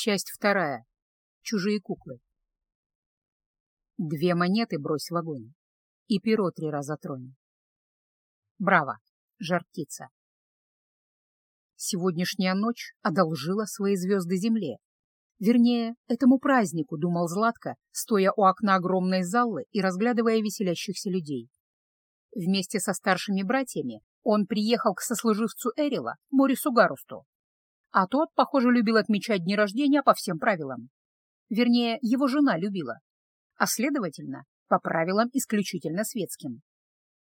Часть вторая. Чужие куклы. Две монеты брось в огонь. И перо три раза тронь. Браво, жар птица. Сегодняшняя ночь одолжила свои звезды земле. Вернее, этому празднику, думал Златко, стоя у окна огромной залы и разглядывая веселящихся людей. Вместе со старшими братьями он приехал к сослуживцу Эрила, Морису Гарусту, а тот, похоже, любил отмечать дни рождения по всем правилам. Вернее, его жена любила. А следовательно, по правилам исключительно светским.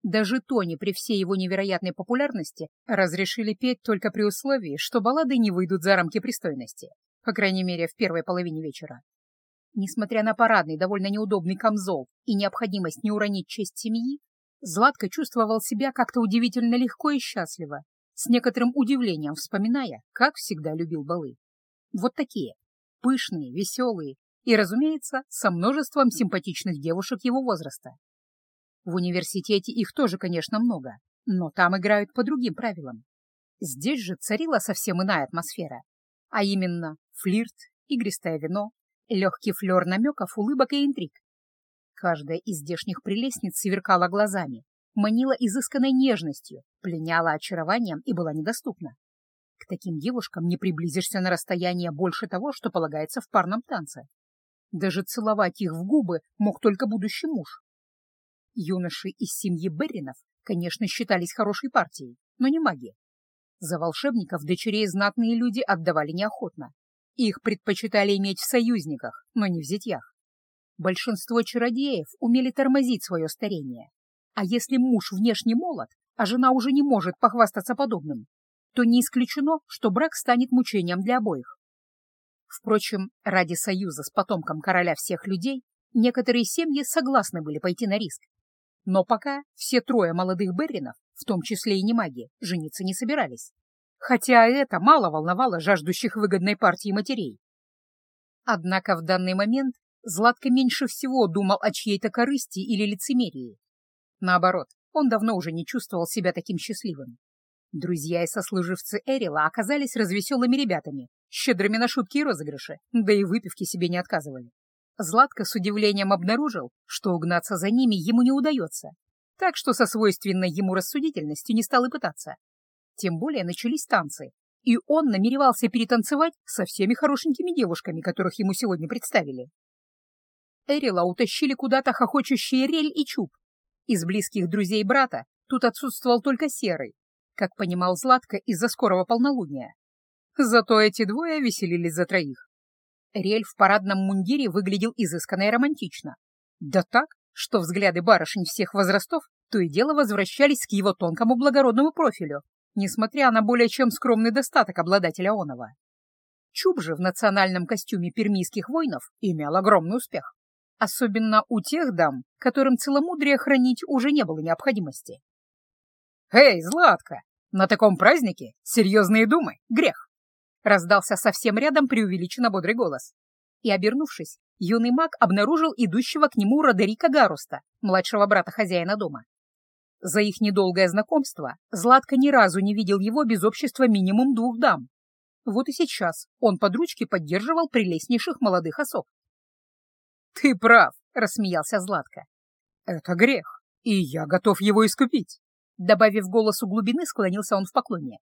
Даже Тони при всей его невероятной популярности разрешили петь только при условии, что баллады не выйдут за рамки пристойности, по крайней мере, в первой половине вечера. Несмотря на парадный, довольно неудобный камзол и необходимость не уронить честь семьи, Златко чувствовал себя как-то удивительно легко и счастливо, с некоторым удивлением вспоминая, как всегда любил балы. Вот такие, пышные, веселые и, разумеется, со множеством симпатичных девушек его возраста. В университете их тоже, конечно, много, но там играют по другим правилам. Здесь же царила совсем иная атмосфера, а именно флирт, игристое вино, легкий флер намеков, улыбок и интриг. Каждая из здешних прелестниц сверкала глазами, манила изысканной нежностью, пленяла очарованием и была недоступна. К таким девушкам не приблизишься на расстояние больше того, что полагается в парном танце. Даже целовать их в губы мог только будущий муж. Юноши из семьи Берринов, конечно, считались хорошей партией, но не маги. За волшебников дочерей знатные люди отдавали неохотно. Их предпочитали иметь в союзниках, но не в зятьях. Большинство чародеев умели тормозить свое старение, а если муж внешне молод, а жена уже не может похвастаться подобным, то не исключено, что брак станет мучением для обоих. Впрочем, ради союза с потомком короля всех людей некоторые семьи согласны были пойти на риск. Но пока все трое молодых Берринов, в том числе и не маги, жениться не собирались. Хотя это мало волновало жаждущих выгодной партии матерей. Однако в данный момент Златко меньше всего думал о чьей-то корысти или лицемерии. Наоборот, он давно уже не чувствовал себя таким счастливым. Друзья и сослуживцы Эрила оказались развеселыми ребятами, щедрыми на шутки и розыгрыши, да и выпивки себе не отказывали. Златко с удивлением обнаружил, что угнаться за ними ему не удается, так что со свойственной ему рассудительностью не стал и пытаться. Тем более начались танцы, и он намеревался перетанцевать со всеми хорошенькими девушками, которых ему сегодня представили. Эрила утащили куда-то хохочущие Рель и Чуб, из близких друзей брата тут отсутствовал только Серый, как понимал Златко из-за скорого полнолуния. Зато эти двое веселились за троих. Рель в парадном мундире выглядел изысканно и романтично. Да так, что взгляды барышень всех возрастов то и дело возвращались к его тонкому благородному профилю, несмотря на более чем скромный достаток обладателя онова. Чуб же в национальном костюме пермийских воинов имел огромный успех особенно у тех дам, которым целомудрие хранить уже не было необходимости. «Эй, Златка, на таком празднике серьезные думы — грех!» Раздался совсем рядом преувеличенно бодрый голос. И, обернувшись, юный маг обнаружил идущего к нему Родерика Гаруста, младшего брата хозяина дома. За их недолгое знакомство Златка ни разу не видел его без общества минимум двух дам. Вот и сейчас он под ручки поддерживал прелестнейших молодых особ. «Ты прав», — рассмеялся Златко. «Это грех, и я готов его искупить», — добавив голосу глубины, склонился он в поклоне.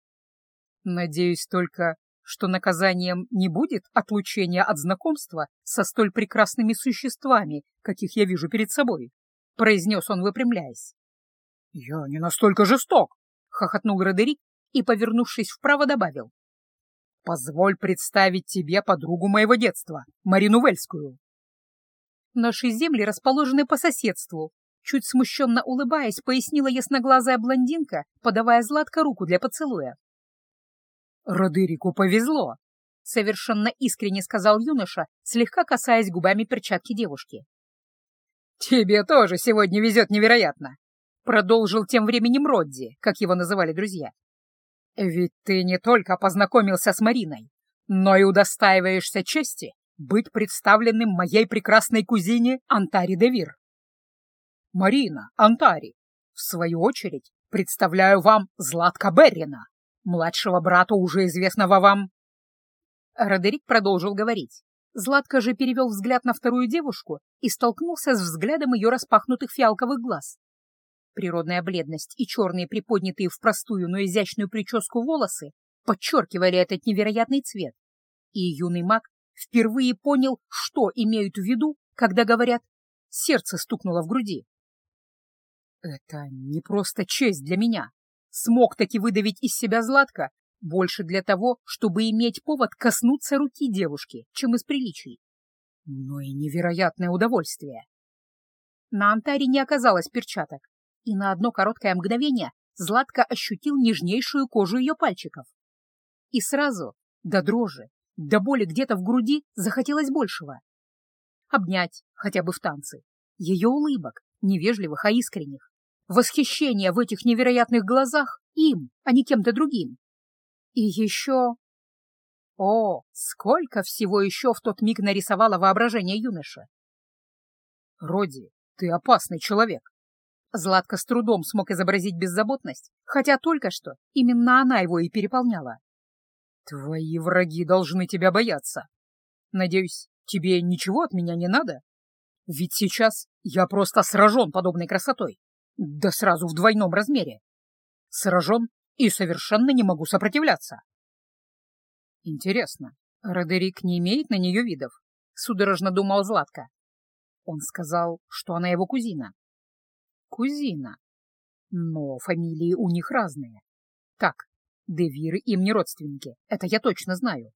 «Надеюсь только, что наказанием не будет отлучения от знакомства со столь прекрасными существами, каких я вижу перед собой», — произнес он, выпрямляясь. «Я не настолько жесток», — хохотнул Родерик и, повернувшись вправо, добавил. «Позволь представить тебе подругу моего детства, Марину Вельскую». Наши земли расположены по соседству. Чуть смущенно улыбаясь, пояснила ясноглазая блондинка, подавая Златко руку для поцелуя. «Родырику повезло!» — совершенно искренне сказал юноша, слегка касаясь губами перчатки девушки. «Тебе тоже сегодня везет невероятно!» — продолжил тем временем Родди, как его называли друзья. «Ведь ты не только познакомился с Мариной, но и удостаиваешься чести быть представленным моей прекрасной кузине Антари Девир. Марина, Антари, в свою очередь, представляю вам Златка Беррина, младшего брата уже известного вам. Родерик продолжил говорить. Златко же перевел взгляд на вторую девушку и столкнулся с взглядом ее распахнутых фиалковых глаз. Природная бледность и черные приподнятые в простую, но изящную прическу волосы подчеркивали этот невероятный цвет. И юный маг впервые понял, что имеют в виду, когда говорят «сердце стукнуло в груди». Это не просто честь для меня. Смог таки выдавить из себя Златко больше для того, чтобы иметь повод коснуться руки девушки, чем из приличий. Но и невероятное удовольствие. На антаре не оказалось перчаток, и на одно короткое мгновение Златко ощутил нежнейшую кожу ее пальчиков. И сразу, до дрожи, до боли где-то в груди, захотелось большего. Обнять, хотя бы в танце, ее улыбок, невежливых, а искренних, восхищение в этих невероятных глазах им, а не кем-то другим. И еще... О, сколько всего еще в тот миг нарисовало воображение юноши! Роди, ты опасный человек. Златко с трудом смог изобразить беззаботность, хотя только что именно она его и переполняла. Твои враги должны тебя бояться. Надеюсь, тебе ничего от меня не надо? Ведь сейчас я просто сражен подобной красотой. Да сразу в двойном размере. Сражен и совершенно не могу сопротивляться. Интересно, Родерик не имеет на нее видов? Судорожно думал Златко. Он сказал, что она его кузина. Кузина. Но фамилии у них разные. Так, Девиры им не родственники, это я точно знаю.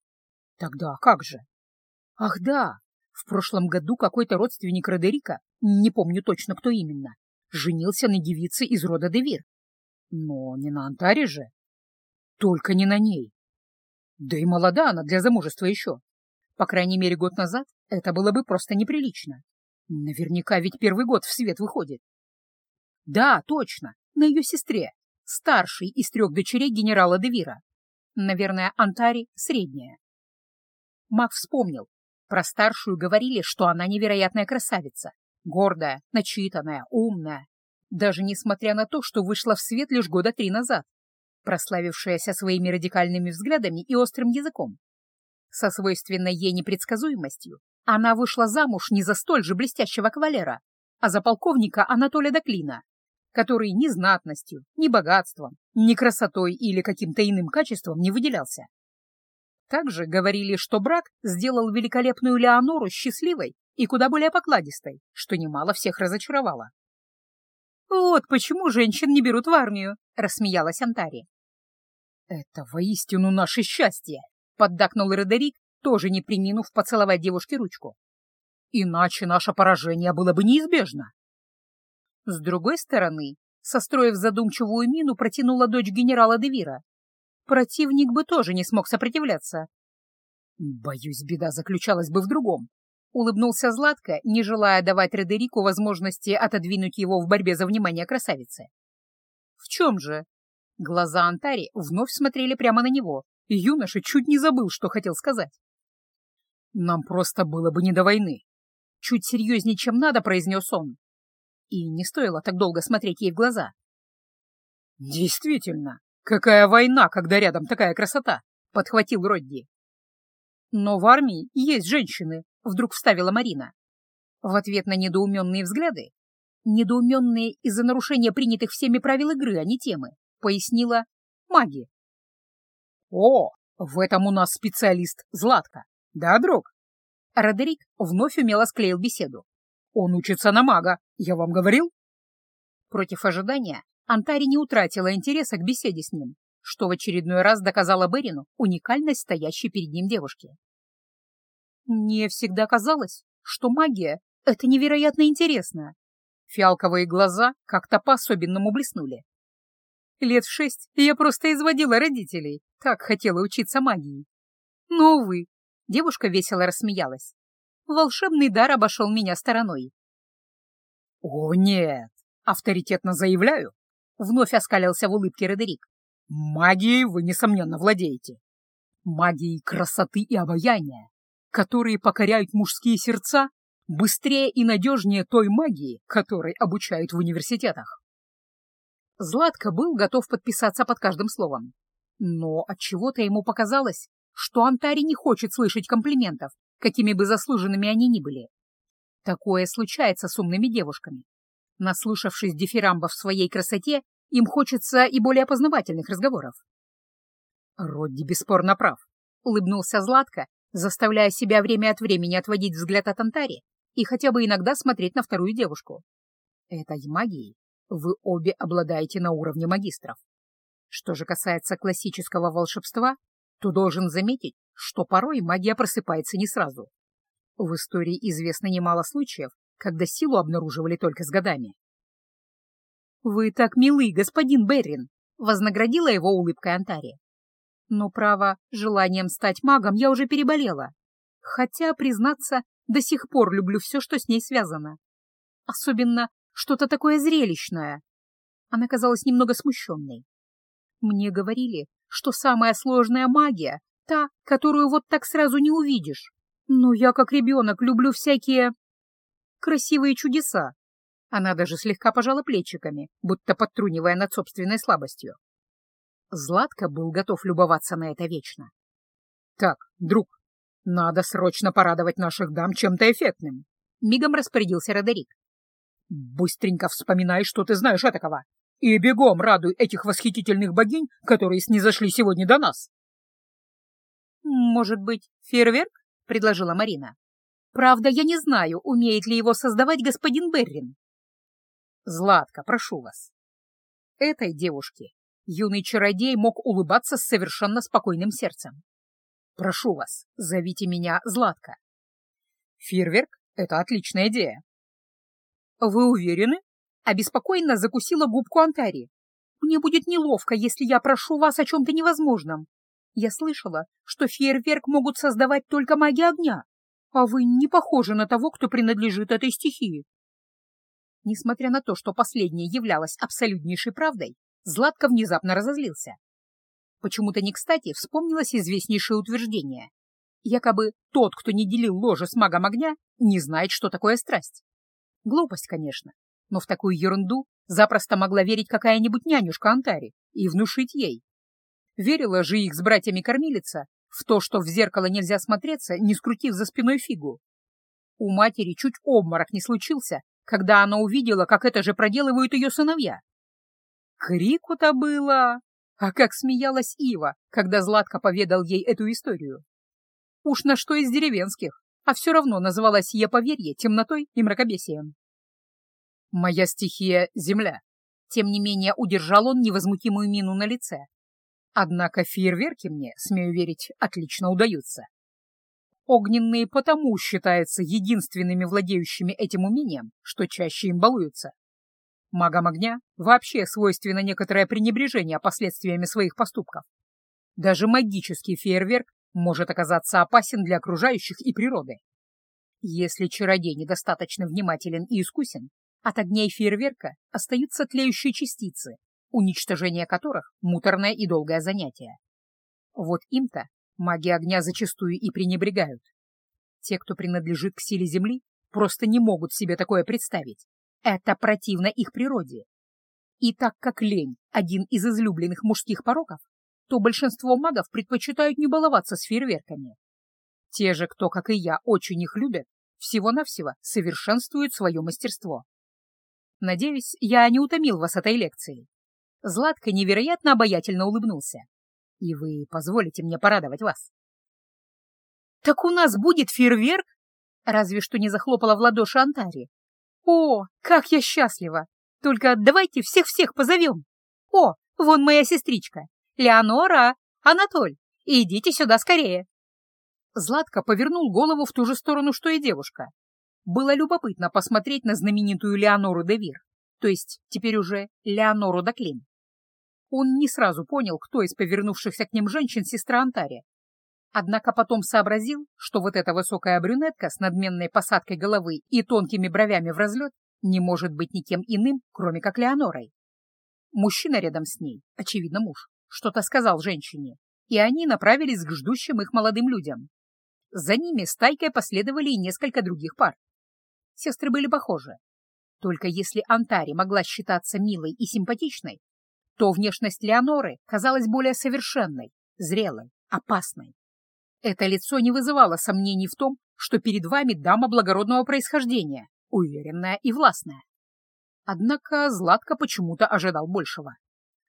Тогда как же? Ах да, в прошлом году какой-то родственник Родерика, не помню точно, кто именно, женился на девице из рода Девир. Но не на Антаре же. Только не на ней. Да и молода она для замужества еще. По крайней мере, год назад это было бы просто неприлично. Наверняка ведь первый год в свет выходит. Да, точно, на ее сестре, старший из трех дочерей генерала Девира. Наверное, Антари — средняя. Мак вспомнил. Про старшую говорили, что она невероятная красавица. Гордая, начитанная, умная. Даже несмотря на то, что вышла в свет лишь года три назад. Прославившаяся своими радикальными взглядами и острым языком. Со свойственной ей непредсказуемостью она вышла замуж не за столь же блестящего кавалера, а за полковника Анатолия Доклина, который ни знатностью, ни богатством, ни красотой или каким-то иным качеством не выделялся. Также говорили, что брак сделал великолепную Леонору счастливой и куда более покладистой, что немало всех разочаровало. «Вот почему женщин не берут в армию», — рассмеялась Антари. «Это воистину наше счастье», — поддакнул Родерик, тоже не приминув поцеловать девушке ручку. «Иначе наше поражение было бы неизбежно». С другой стороны, состроив задумчивую мину, протянула дочь генерала Девира. Противник бы тоже не смог сопротивляться. Боюсь, беда заключалась бы в другом. Улыбнулся Златко, не желая давать Редерику возможности отодвинуть его в борьбе за внимание красавицы. В чем же? Глаза Антари вновь смотрели прямо на него, и юноша чуть не забыл, что хотел сказать. «Нам просто было бы не до войны». Чуть серьезнее, чем надо, произнес он и не стоило так долго смотреть ей в глаза. «Действительно, какая война, когда рядом такая красота!» — подхватил Родди. «Но в армии есть женщины», — вдруг вставила Марина. В ответ на недоуменные взгляды, недоуменные из-за нарушения принятых всеми правил игры, а не темы, пояснила маги. «О, в этом у нас специалист Златка, да, друг?» Родерик вновь умело склеил беседу. Он учится на мага, я вам говорил?» Против ожидания Антари не утратила интереса к беседе с ним, что в очередной раз доказала Берину уникальность стоящей перед ним девушки. «Мне всегда казалось, что магия — это невероятно интересно». Фиалковые глаза как-то по-особенному блеснули. Лет в шесть я просто изводила родителей, так хотела учиться магии. Но, увы, девушка весело рассмеялась волшебный дар обошел меня стороной. «О, нет! Авторитетно заявляю!» — вновь оскалился в улыбке Родерик. «Магией вы, несомненно, владеете. Магией красоты и обаяния, которые покоряют мужские сердца быстрее и надежнее той магии, которой обучают в университетах». Златко был готов подписаться под каждым словом, но от чего то ему показалось, что Антари не хочет слышать комплиментов, какими бы заслуженными они ни были. Такое случается с умными девушками. Наслушавшись дифирамбов в своей красоте, им хочется и более познавательных разговоров. Родди бесспорно прав, — улыбнулся Златко, заставляя себя время от времени отводить взгляд от Антари и хотя бы иногда смотреть на вторую девушку. Этой магией вы обе обладаете на уровне магистров. Что же касается классического волшебства, то должен заметить, что порой магия просыпается не сразу. В истории известно немало случаев, когда силу обнаруживали только с годами. «Вы так милы, господин Беррин!» — вознаградила его улыбкой Антари. «Но, право, желанием стать магом я уже переболела. Хотя, признаться, до сих пор люблю все, что с ней связано. Особенно что-то такое зрелищное». Она казалась немного смущенной. «Мне говорили, что самая сложная магия — та, которую вот так сразу не увидишь. Но я, как ребенок, люблю всякие красивые чудеса. Она даже слегка пожала плечиками, будто подтрунивая над собственной слабостью. Златко был готов любоваться на это вечно. «Так, друг, надо срочно порадовать наших дам чем-то эффектным», — мигом распорядился Родерик. «Быстренько вспоминай, что ты знаешь этакого, и бегом радуй этих восхитительных богинь, которые снизошли сегодня до нас». «Может быть, фейерверк?» — предложила Марина. «Правда, я не знаю, умеет ли его создавать господин Беррин». Златка, прошу вас. Этой девушке юный чародей мог улыбаться с совершенно спокойным сердцем. Прошу вас, зовите меня Златка. Фейерверк — это отличная идея. Вы уверены? Обеспокоенно закусила губку Антари. Мне будет неловко, если я прошу вас о чем-то невозможном. Я слышала, что фейерверк могут создавать только маги огня, а вы не похожи на того, кто принадлежит этой стихии. Несмотря на то, что последнее являлось абсолютнейшей правдой, Златко внезапно разозлился. Почему-то не кстати вспомнилось известнейшее утверждение. Якобы тот, кто не делил ложе с магом огня, не знает, что такое страсть. Глупость, конечно, но в такую ерунду запросто могла верить какая-нибудь нянюшка Антари и внушить ей. Верила же их с братьями-кормилица в то, что в зеркало нельзя смотреться, не скрутив за спиной фигу. У матери чуть обморок не случился, когда она увидела, как это же проделывают ее сыновья. Крику-то было! А как смеялась Ива, когда Златко поведал ей эту историю. Уж на что из деревенских, а все равно называлась ее поверье темнотой и мракобесием. «Моя стихия — земля», тем не менее удержал он невозмутимую мину на лице. Однако фейерверки мне, смею верить, отлично удаются. Огненные потому считаются единственными владеющими этим умением, что чаще им балуются. Магам огня вообще свойственно некоторое пренебрежение последствиями своих поступков. Даже магический фейерверк может оказаться опасен для окружающих и природы. Если чародей недостаточно внимателен и искусен, от огней фейерверка остаются тлеющие частицы, уничтожение которых — муторное и долгое занятие. Вот им-то Маги огня зачастую и пренебрегают. Те, кто принадлежит к силе Земли, просто не могут себе такое представить. Это противно их природе. И так как лень — один из излюбленных мужских пороков, то большинство магов предпочитают не баловаться с фейерверками. Те же, кто, как и я, очень их любят, всего-навсего совершенствуют свое мастерство. Надеюсь, я не утомил вас этой лекцией. Златко невероятно обаятельно улыбнулся и вы позволите мне порадовать вас. «Так у нас будет фейерверк?» Разве что не захлопала в ладоши Антари. «О, как я счастлива! Только давайте всех-всех позовем! О, вон моя сестричка! Леонора! Анатоль! Идите сюда скорее!» Златко повернул голову в ту же сторону, что и девушка. Было любопытно посмотреть на знаменитую Леонору де Вир, то есть теперь уже Леонору Доклин. Он не сразу понял, кто из повернувшихся к ним женщин сестра Антария. Однако потом сообразил, что вот эта высокая брюнетка с надменной посадкой головы и тонкими бровями в разлет не может быть никем иным, кроме как Леонорой. Мужчина рядом с ней, очевидно муж, что-то сказал женщине, и они направились к ждущим их молодым людям. За ними стайкой последовали и несколько других пар. Сестры были похожи. Только если Антари могла считаться милой и симпатичной, то внешность Леоноры казалась более совершенной, зрелой, опасной. Это лицо не вызывало сомнений в том, что перед вами дама благородного происхождения, уверенная и властная. Однако Златко почему-то ожидал большего.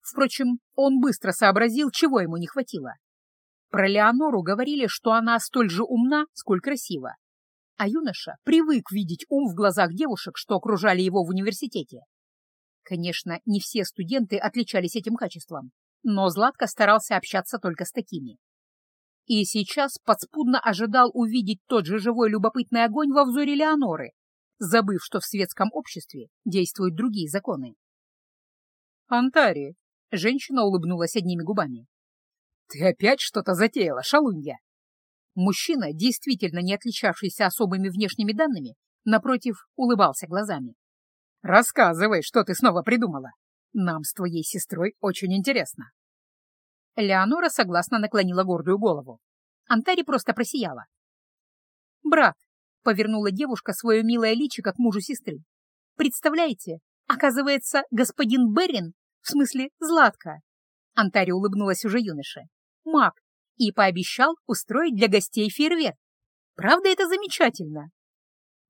Впрочем, он быстро сообразил, чего ему не хватило. Про Леонору говорили, что она столь же умна, сколь красива. А юноша привык видеть ум в глазах девушек, что окружали его в университете. Конечно, не все студенты отличались этим качеством, но Златко старался общаться только с такими. И сейчас подспудно ожидал увидеть тот же живой любопытный огонь во взоре Леоноры, забыв, что в светском обществе действуют другие законы. «Антари!» — женщина улыбнулась одними губами. «Ты опять что-то затеяла, шалунья!» Мужчина, действительно не отличавшийся особыми внешними данными, напротив, улыбался глазами. «Рассказывай, что ты снова придумала. Нам с твоей сестрой очень интересно». Леонора согласно наклонила гордую голову. Антари просто просияла. «Брат», — повернула девушка свое милое личико к мужу сестры. «Представляете, оказывается, господин Берин, в смысле Златка». Антари улыбнулась уже юноше. «Маг, и пообещал устроить для гостей фейерверк. Правда, это замечательно?»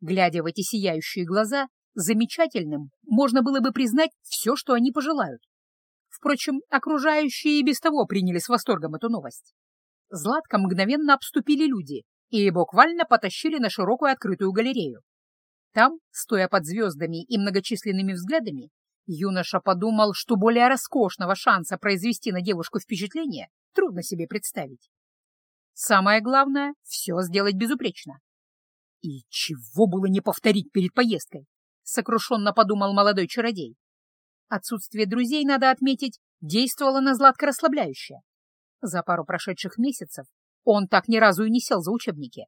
Глядя в эти сияющие глаза, замечательным можно было бы признать все, что они пожелают. Впрочем, окружающие и без того приняли с восторгом эту новость. Златко мгновенно обступили люди и буквально потащили на широкую открытую галерею. Там, стоя под звездами и многочисленными взглядами, юноша подумал, что более роскошного шанса произвести на девушку впечатление трудно себе представить. Самое главное — все сделать безупречно. И чего было не повторить перед поездкой? — сокрушенно подумал молодой чародей. Отсутствие друзей, надо отметить, действовало на Златко расслабляюще. За пару прошедших месяцев он так ни разу и не сел за учебники.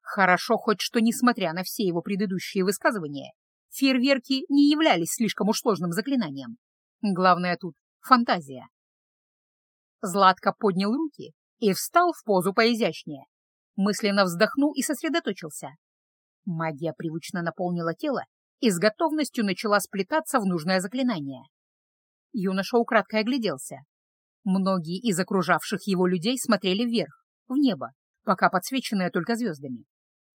Хорошо хоть что, несмотря на все его предыдущие высказывания, фейерверки не являлись слишком уж сложным заклинанием. Главное тут — фантазия. Златко поднял руки и встал в позу поизящнее. Мысленно вздохнул и сосредоточился. Магия привычно наполнила тело и с готовностью начала сплетаться в нужное заклинание. Юноша украдкой огляделся. Многие из окружавших его людей смотрели вверх, в небо, пока подсвеченное только звездами.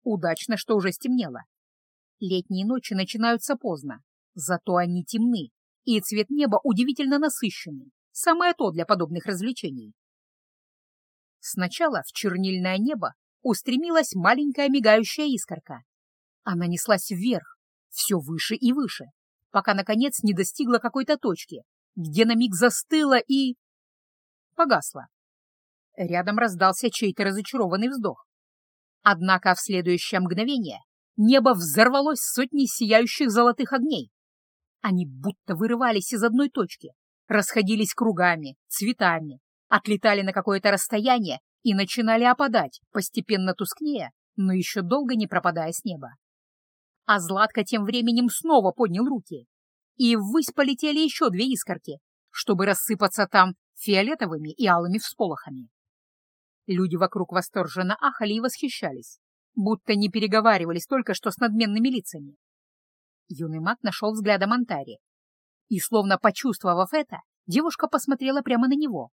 Удачно, что уже стемнело. Летние ночи начинаются поздно, зато они темны, и цвет неба удивительно насыщенный, самое то для подобных развлечений. Сначала в чернильное небо устремилась маленькая мигающая искорка. Она неслась вверх, все выше и выше, пока, наконец, не достигла какой-то точки, где на миг застыла и... погасла. Рядом раздался чей-то разочарованный вздох. Однако в следующее мгновение небо взорвалось сотней сияющих золотых огней. Они будто вырывались из одной точки, расходились кругами, цветами, отлетали на какое-то расстояние и начинали опадать, постепенно тускнее, но еще долго не пропадая с неба. А Златко тем временем снова поднял руки, и ввысь полетели еще две искорки, чтобы рассыпаться там фиолетовыми и алыми всполохами. Люди вокруг восторженно ахали и восхищались, будто не переговаривались только что с надменными лицами. Юный маг нашел взглядом Антари. И, словно почувствовав это, девушка посмотрела прямо на него.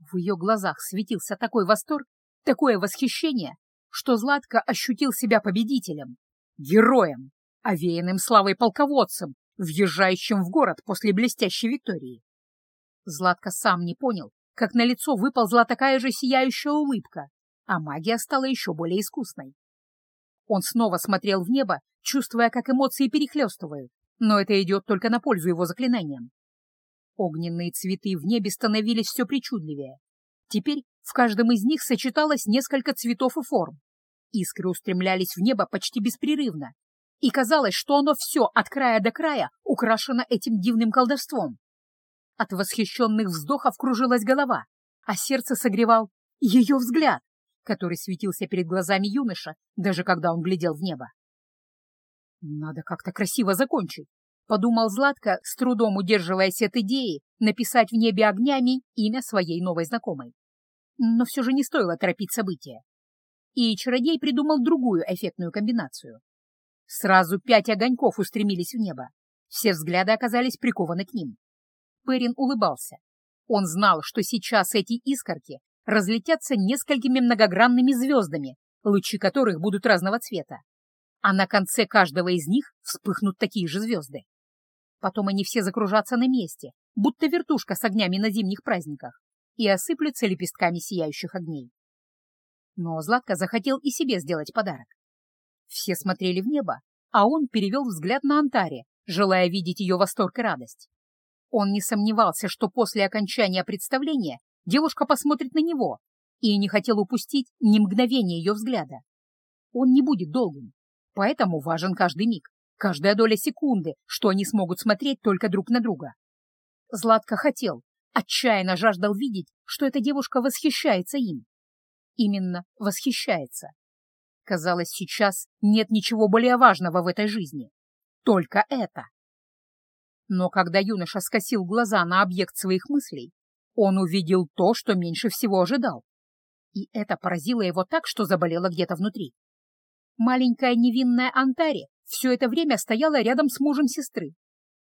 В ее глазах светился такой восторг, такое восхищение, что Златко ощутил себя победителем героем, овеянным славой полководцем, въезжающим в город после блестящей виктории. Златко сам не понял, как на лицо выползла такая же сияющая улыбка, а магия стала еще более искусной. Он снова смотрел в небо, чувствуя, как эмоции перехлестывают, но это идет только на пользу его заклинаниям. Огненные цветы в небе становились все причудливее. Теперь в каждом из них сочеталось несколько цветов и форм. Искры устремлялись в небо почти беспрерывно, и казалось, что оно все от края до края украшено этим дивным колдовством. От восхищенных вздохов кружилась голова, а сердце согревал ее взгляд, который светился перед глазами юноша, даже когда он глядел в небо. «Надо как-то красиво закончить», — подумал Златко, с трудом удерживаясь от идеи написать в небе огнями имя своей новой знакомой. Но все же не стоило торопить события и чародей придумал другую эффектную комбинацию. Сразу пять огоньков устремились в небо. Все взгляды оказались прикованы к ним. Перин улыбался. Он знал, что сейчас эти искорки разлетятся несколькими многогранными звездами, лучи которых будут разного цвета. А на конце каждого из них вспыхнут такие же звезды. Потом они все закружатся на месте, будто вертушка с огнями на зимних праздниках, и осыплются лепестками сияющих огней. Но Златко захотел и себе сделать подарок. Все смотрели в небо, а он перевел взгляд на Антаре, желая видеть ее восторг и радость. Он не сомневался, что после окончания представления девушка посмотрит на него, и не хотел упустить ни мгновения ее взгляда. Он не будет долгим, поэтому важен каждый миг, каждая доля секунды, что они смогут смотреть только друг на друга. Златко хотел, отчаянно жаждал видеть, что эта девушка восхищается им. Именно восхищается. Казалось, сейчас нет ничего более важного в этой жизни. Только это. Но когда юноша скосил глаза на объект своих мыслей, он увидел то, что меньше всего ожидал. И это поразило его так, что заболело где-то внутри. Маленькая невинная Антари все это время стояла рядом с мужем сестры.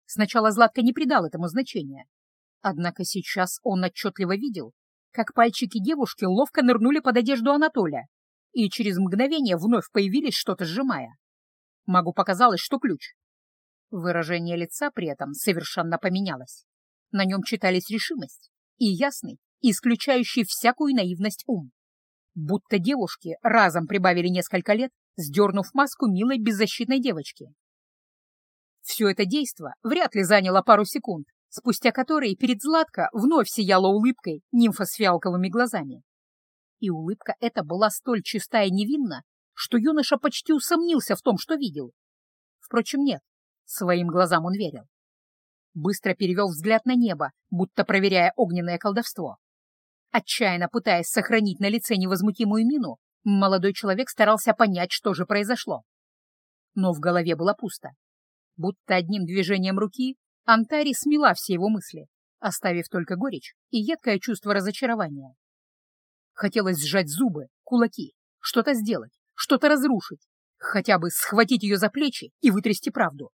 Сначала Златка не придал этому значения. Однако сейчас он отчетливо видел, как пальчики девушки ловко нырнули под одежду Анатолия и через мгновение вновь появились, что-то сжимая. Магу показалось, что ключ. Выражение лица при этом совершенно поменялось. На нем читались решимость и ясный, исключающий всякую наивность ум. Будто девушки разом прибавили несколько лет, сдернув маску милой беззащитной девочки. Все это действо вряд ли заняло пару секунд, спустя которые перед Златко вновь сияла улыбкой нимфа с фиалковыми глазами. И улыбка эта была столь чистая и невинна, что юноша почти усомнился в том, что видел. Впрочем, нет, Своим глазам он верил. Быстро перевел взгляд на небо, будто проверяя огненное колдовство. Отчаянно пытаясь сохранить на лице невозмутимую мину, молодой человек старался понять, что же произошло. Но в голове было пусто. Будто одним движением руки Антари смела все его мысли, оставив только горечь и едкое чувство разочарования. Хотелось сжать зубы, кулаки, что-то сделать, что-то разрушить, хотя бы схватить ее за плечи и вытрясти правду.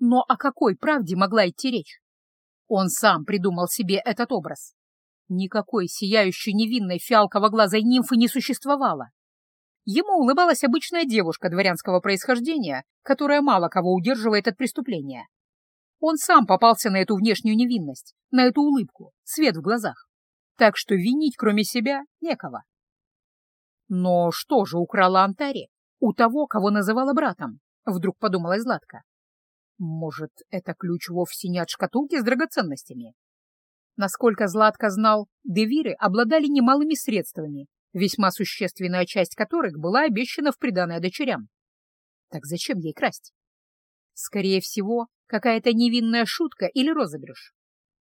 Но о какой правде могла идти речь? Он сам придумал себе этот образ. Никакой сияющей невинной фиалково-глазой нимфы не существовало. Ему улыбалась обычная девушка дворянского происхождения, которая мало кого удерживает от преступления. Он сам попался на эту внешнюю невинность, на эту улыбку, свет в глазах. Так что винить, кроме себя, некого. Но что же украла Антари у того, кого называла братом? Вдруг подумала Златка. Может, это ключ вовсе не от шкатулки с драгоценностями? Насколько Златко знал, девиры обладали немалыми средствами, весьма существенная часть которых была обещана в приданое дочерям. Так зачем ей красть? Скорее всего, какая-то невинная шутка или розыгрыш.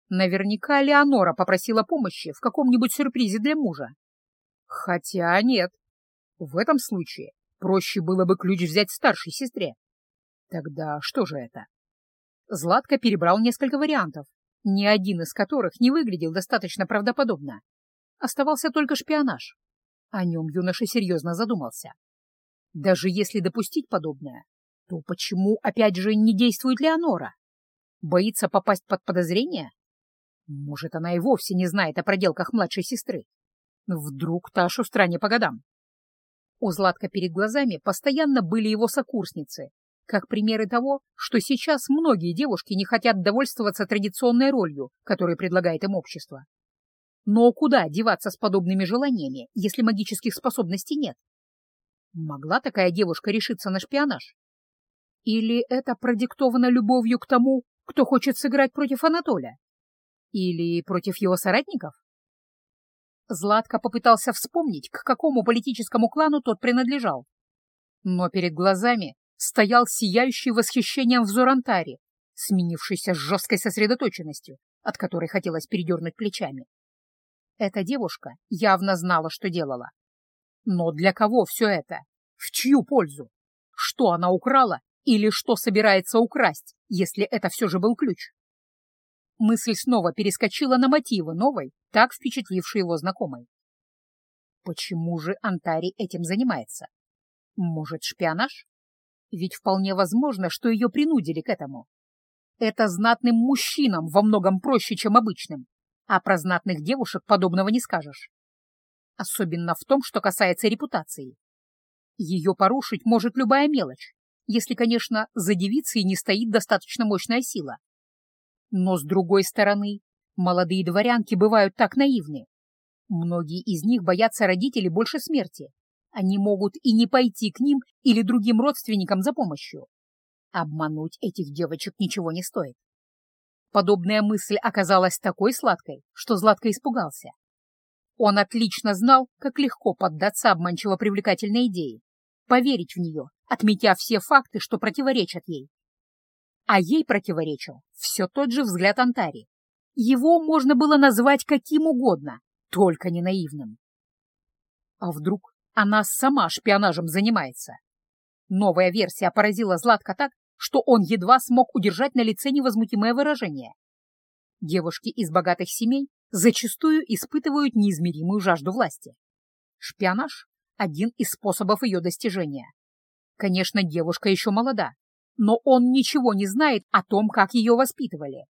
Наверняка Леонора попросила помощи в каком-нибудь сюрпризе для мужа. Хотя нет. В этом случае проще было бы ключ взять старшей сестре. Тогда что же это? Златко перебрал несколько вариантов, ни один из которых не выглядел достаточно правдоподобно. Оставался только шпионаж. О нем юноша серьезно задумался. Даже если допустить подобное, то почему, опять же, не действует Леонора? Боится попасть под подозрение? Может, она и вовсе не знает о проделках младшей сестры. Вдруг та шустра не по годам. У Златка перед глазами постоянно были его сокурсницы, как примеры того, что сейчас многие девушки не хотят довольствоваться традиционной ролью, которую предлагает им общество. Но куда деваться с подобными желаниями, если магических способностей нет? Могла такая девушка решиться на шпионаж? Или это продиктовано любовью к тому, кто хочет сыграть против Анатолия? Или против его соратников? Златко попытался вспомнить, к какому политическому клану тот принадлежал. Но перед глазами стоял сияющий восхищением взор Антари, сменившийся жесткой сосредоточенностью, от которой хотелось передернуть плечами. Эта девушка явно знала, что делала. Но для кого все это? В чью пользу? Что она украла или что собирается украсть, если это все же был ключ? Мысль снова перескочила на мотивы новой, так впечатлившей его знакомой. Почему же Антари этим занимается? Может, шпионаж? Ведь вполне возможно, что ее принудили к этому. Это знатным мужчинам во многом проще, чем обычным, а про знатных девушек подобного не скажешь. особенно в том, что касается репутации. Ее порушить может любая мелочь, если, конечно, за девицей не стоит достаточно мощная сила. Но, с другой стороны, молодые дворянки бывают так наивны. Многие из них боятся родителей больше смерти. Они могут и не пойти к ним или другим родственникам за помощью. Обмануть этих девочек ничего не стоит. Подобная мысль оказалась такой сладкой, что Златко испугался. Он отлично знал, как легко поддаться обманчиво привлекательной идее, поверить в нее, отметя все факты, что противоречат ей. А ей противоречил все тот же взгляд Антари. Его можно было назвать каким угодно, только не наивным. А вдруг она сама шпионажем занимается? Новая версия поразила Златка так, что он едва смог удержать на лице невозмутимое выражение. Девушки из богатых семей зачастую испытывают неизмеримую жажду власти. Шпионаж — один из способов ее достижения. Конечно, девушка еще молода, но он ничего не знает о том, как ее воспитывали.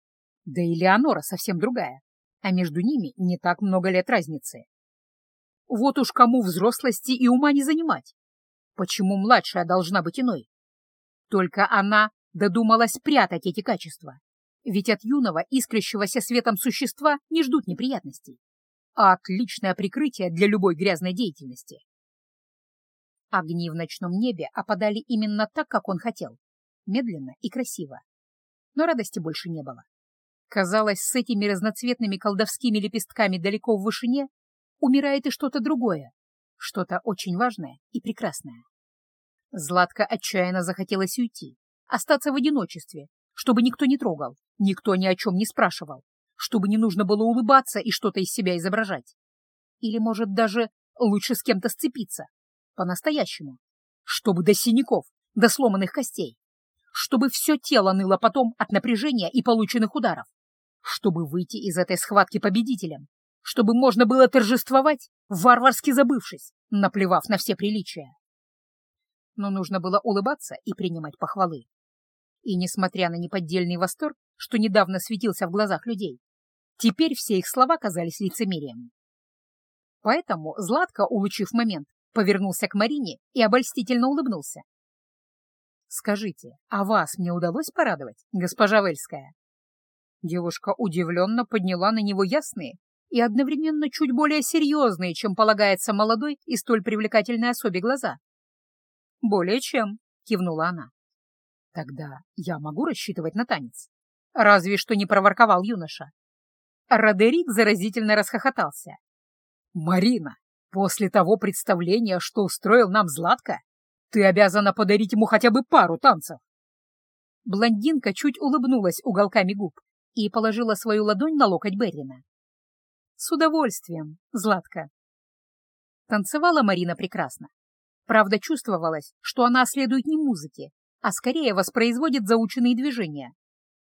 Да и Леонора совсем другая, а между ними не так много лет разницы. Вот уж кому взрослости и ума не занимать. Почему младшая должна быть иной? Только она додумалась прятать эти качества. Ведь от юного, искрящегося светом существа не ждут неприятностей. А отличное прикрытие для любой грязной деятельности. Огни в ночном небе опадали именно так, как он хотел. Медленно и красиво. Но радости больше не было. Казалось, с этими разноцветными колдовскими лепестками далеко в вышине умирает и что-то другое, что-то очень важное и прекрасное. Златко отчаянно захотелось уйти, остаться в одиночестве, чтобы никто не трогал, никто ни о чем не спрашивал, чтобы не нужно было улыбаться и что-то из себя изображать. Или, может, даже лучше с кем-то сцепиться, по-настоящему, чтобы до синяков, до сломанных костей, чтобы все тело ныло потом от напряжения и полученных ударов, чтобы выйти из этой схватки победителем, чтобы можно было торжествовать, варварски забывшись, наплевав на все приличия. Но нужно было улыбаться и принимать похвалы. И несмотря на неподдельный восторг, что недавно светился в глазах людей, теперь все их слова казались лицемерием. Поэтому Златко, улучив момент, повернулся к Марине и обольстительно улыбнулся. «Скажите, а вас мне удалось порадовать, госпожа Вельская?» Девушка удивленно подняла на него ясные и одновременно чуть более серьезные, чем полагается молодой и столь привлекательной особе глаза. «Более чем», — кивнула она. «Тогда я могу рассчитывать на танец?» Разве что не проворковал юноша. Родерик заразительно расхохотался. «Марина, после того представления, что устроил нам Златко, ты обязана подарить ему хотя бы пару танцев!» Блондинка чуть улыбнулась уголками губ и положила свою ладонь на локоть Беррина. «С удовольствием, Златка!» Танцевала Марина прекрасно. Правда, чувствовалось, что она следует не музыке, а скорее воспроизводит заученные движения.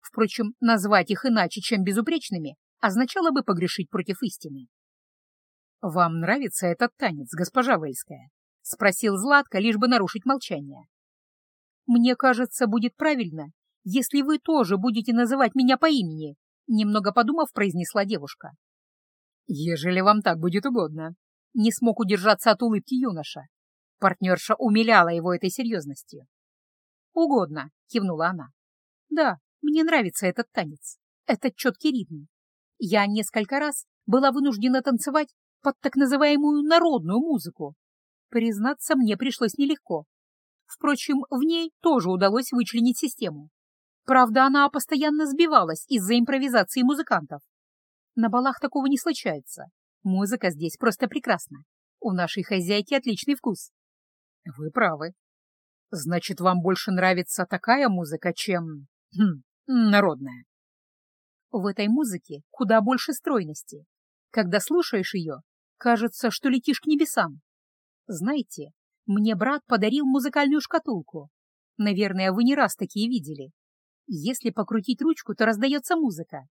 Впрочем, назвать их иначе, чем безупречными, означало бы погрешить против истины. «Вам нравится этот танец, госпожа Вельская?» — спросил Златко, лишь бы нарушить молчание. «Мне кажется, будет правильно, если вы тоже будете называть меня по имени», — немного подумав, произнесла девушка. «Ежели вам так будет угодно», — не смог удержаться от улыбки юноша. Партнерша умиляла его этой серьезностью. «Угодно», — кивнула она. «Да, мне нравится этот танец, этот четкий ритм. Я несколько раз была вынуждена танцевать под так называемую народную музыку. Признаться, мне пришлось нелегко. Впрочем, в ней тоже удалось вычленить систему. Правда, она постоянно сбивалась из-за импровизации музыкантов. На балах такого не случается. Музыка здесь просто прекрасна. У нашей хозяйки отличный вкус. Вы правы. Значит, вам больше нравится такая музыка, чем... Хм, народная. В этой музыке куда больше стройности. Когда слушаешь ее, кажется, что летишь к небесам. Знаете, мне брат подарил музыкальную шкатулку. Наверное, вы не раз такие видели. Если покрутить ручку, то раздается музыка.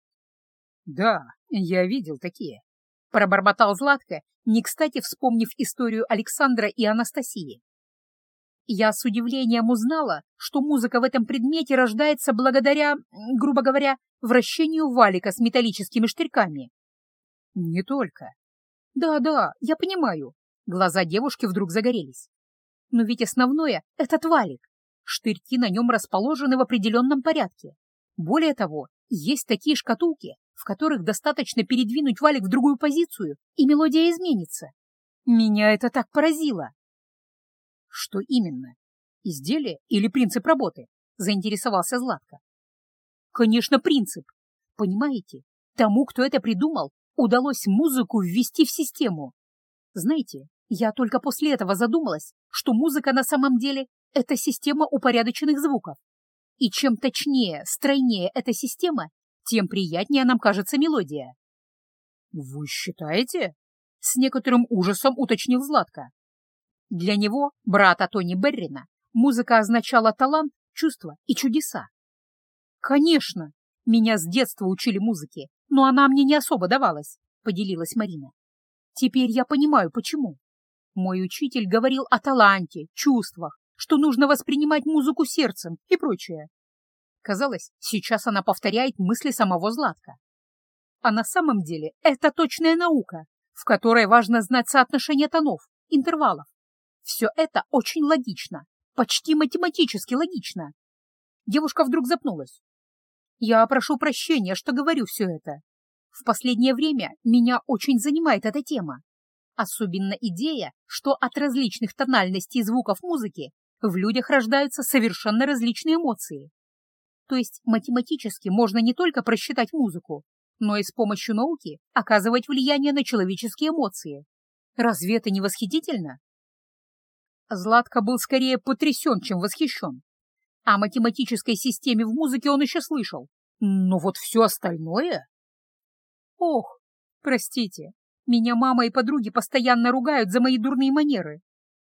Да, я видел такие. Пробормотал Златко, не кстати вспомнив историю Александра и Анастасии. Я с удивлением узнала, что музыка в этом предмете рождается благодаря, грубо говоря, вращению валика с металлическими штырьками. Не только. Да-да, я понимаю. Глаза девушки вдруг загорелись. Но ведь основное — этот валик. Штырьки на нем расположены в определенном порядке. Более того, есть такие шкатулки, в которых достаточно передвинуть валик в другую позицию, и мелодия изменится. Меня это так поразило. Что именно? Изделие или принцип работы? Заинтересовался Златко. Конечно, принцип. Понимаете, тому, кто это придумал, удалось музыку ввести в систему. Знаете, я только после этого задумалась, что музыка на самом деле — это система упорядоченных звуков. И чем точнее, стройнее эта система, тем приятнее нам кажется мелодия. «Вы считаете?» — с некоторым ужасом уточнил Златко. Для него, брата Тони Беррина, музыка означала талант, чувства и чудеса. «Конечно, меня с детства учили музыке, но она мне не особо давалась», — поделилась Марина. «Теперь я понимаю, почему. Мой учитель говорил о таланте, чувствах, что нужно воспринимать музыку сердцем и прочее. Казалось, сейчас она повторяет мысли самого Златка. А на самом деле это точная наука, в которой важно знать соотношение тонов, интервалов. Все это очень логично, почти математически логично. Девушка вдруг запнулась. Я прошу прощения, что говорю все это. В последнее время меня очень занимает эта тема. Особенно идея, что от различных тональностей звуков музыки в людях рождаются совершенно различные эмоции. То есть математически можно не только просчитать музыку, но и с помощью науки оказывать влияние на человеческие эмоции. Разве это не восхитительно? Златко был скорее потрясен, чем восхищен. О математической системе в музыке он еще слышал, но вот все остальное... Ох, простите, меня мама и подруги постоянно ругают за мои дурные манеры.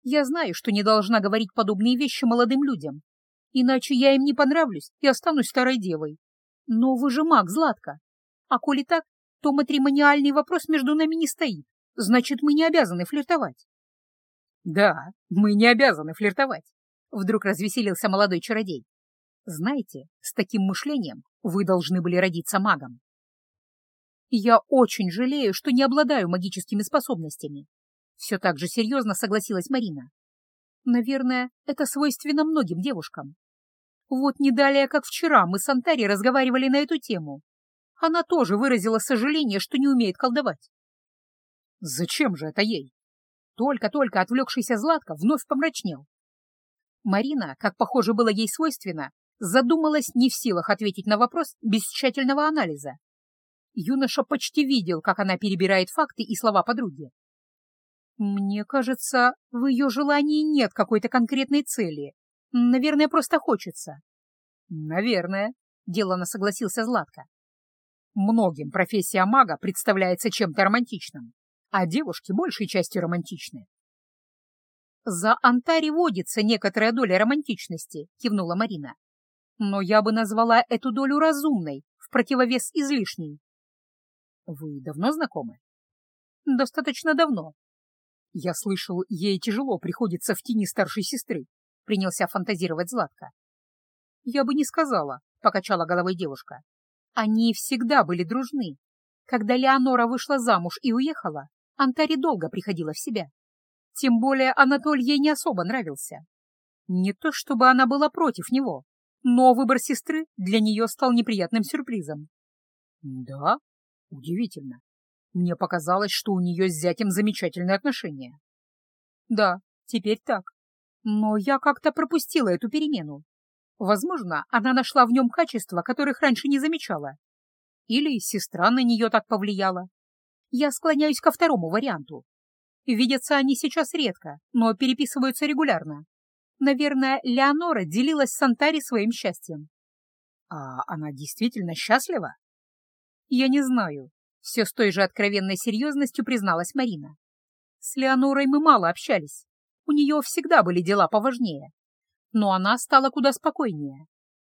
Я знаю, что не должна говорить подобные вещи молодым людям. Иначе я им не понравлюсь и останусь старой девой. Но вы же маг, Златка. А коли так, то матримониальный вопрос между нами не стоит. Значит, мы не обязаны флиртовать. Да, мы не обязаны флиртовать. Вдруг развеселился молодой чародей. Знаете, с таким мышлением вы должны были родиться магом. Я очень жалею, что не обладаю магическими способностями. Все так же серьезно согласилась Марина. Наверное, это свойственно многим девушкам. Вот не далее, как вчера, мы с Антари разговаривали на эту тему. Она тоже выразила сожаление, что не умеет колдовать. Зачем же это ей? Только-только отвлекшийся Златко вновь помрачнел. Марина, как похоже было ей свойственно, задумалась не в силах ответить на вопрос без тщательного анализа. Юноша почти видел, как она перебирает факты и слова подруги. «Мне кажется, в ее желании нет какой-то конкретной цели. Наверное, просто хочется». «Наверное», — делано согласился Златко. «Многим профессия мага представляется чем-то романтичным, а девушки большей частью романтичны». «За Антари водится некоторая доля романтичности», — кивнула Марина. «Но я бы назвала эту долю разумной, в противовес излишней. Вы давно знакомы? Достаточно давно. Я слышал, ей тяжело приходится в тени старшей сестры, принялся фантазировать Златка. Я бы не сказала, покачала головой девушка. Они всегда были дружны. Когда Леонора вышла замуж и уехала, Антари долго приходила в себя. Тем более Анатоль ей не особо нравился. Не то чтобы она была против него, но выбор сестры для нее стал неприятным сюрпризом. «Да?» Удивительно. Мне показалось, что у нее с зятем замечательные отношения. Да, теперь так. Но я как-то пропустила эту перемену. Возможно, она нашла в нем качества, которых раньше не замечала. Или сестра на нее так повлияла. Я склоняюсь ко второму варианту. Видятся они сейчас редко, но переписываются регулярно. Наверное, Леонора делилась с Антари своим счастьем. А она действительно счастлива? «Я не знаю», — все с той же откровенной серьезностью призналась Марина. «С Леонорой мы мало общались. У нее всегда были дела поважнее. Но она стала куда спокойнее.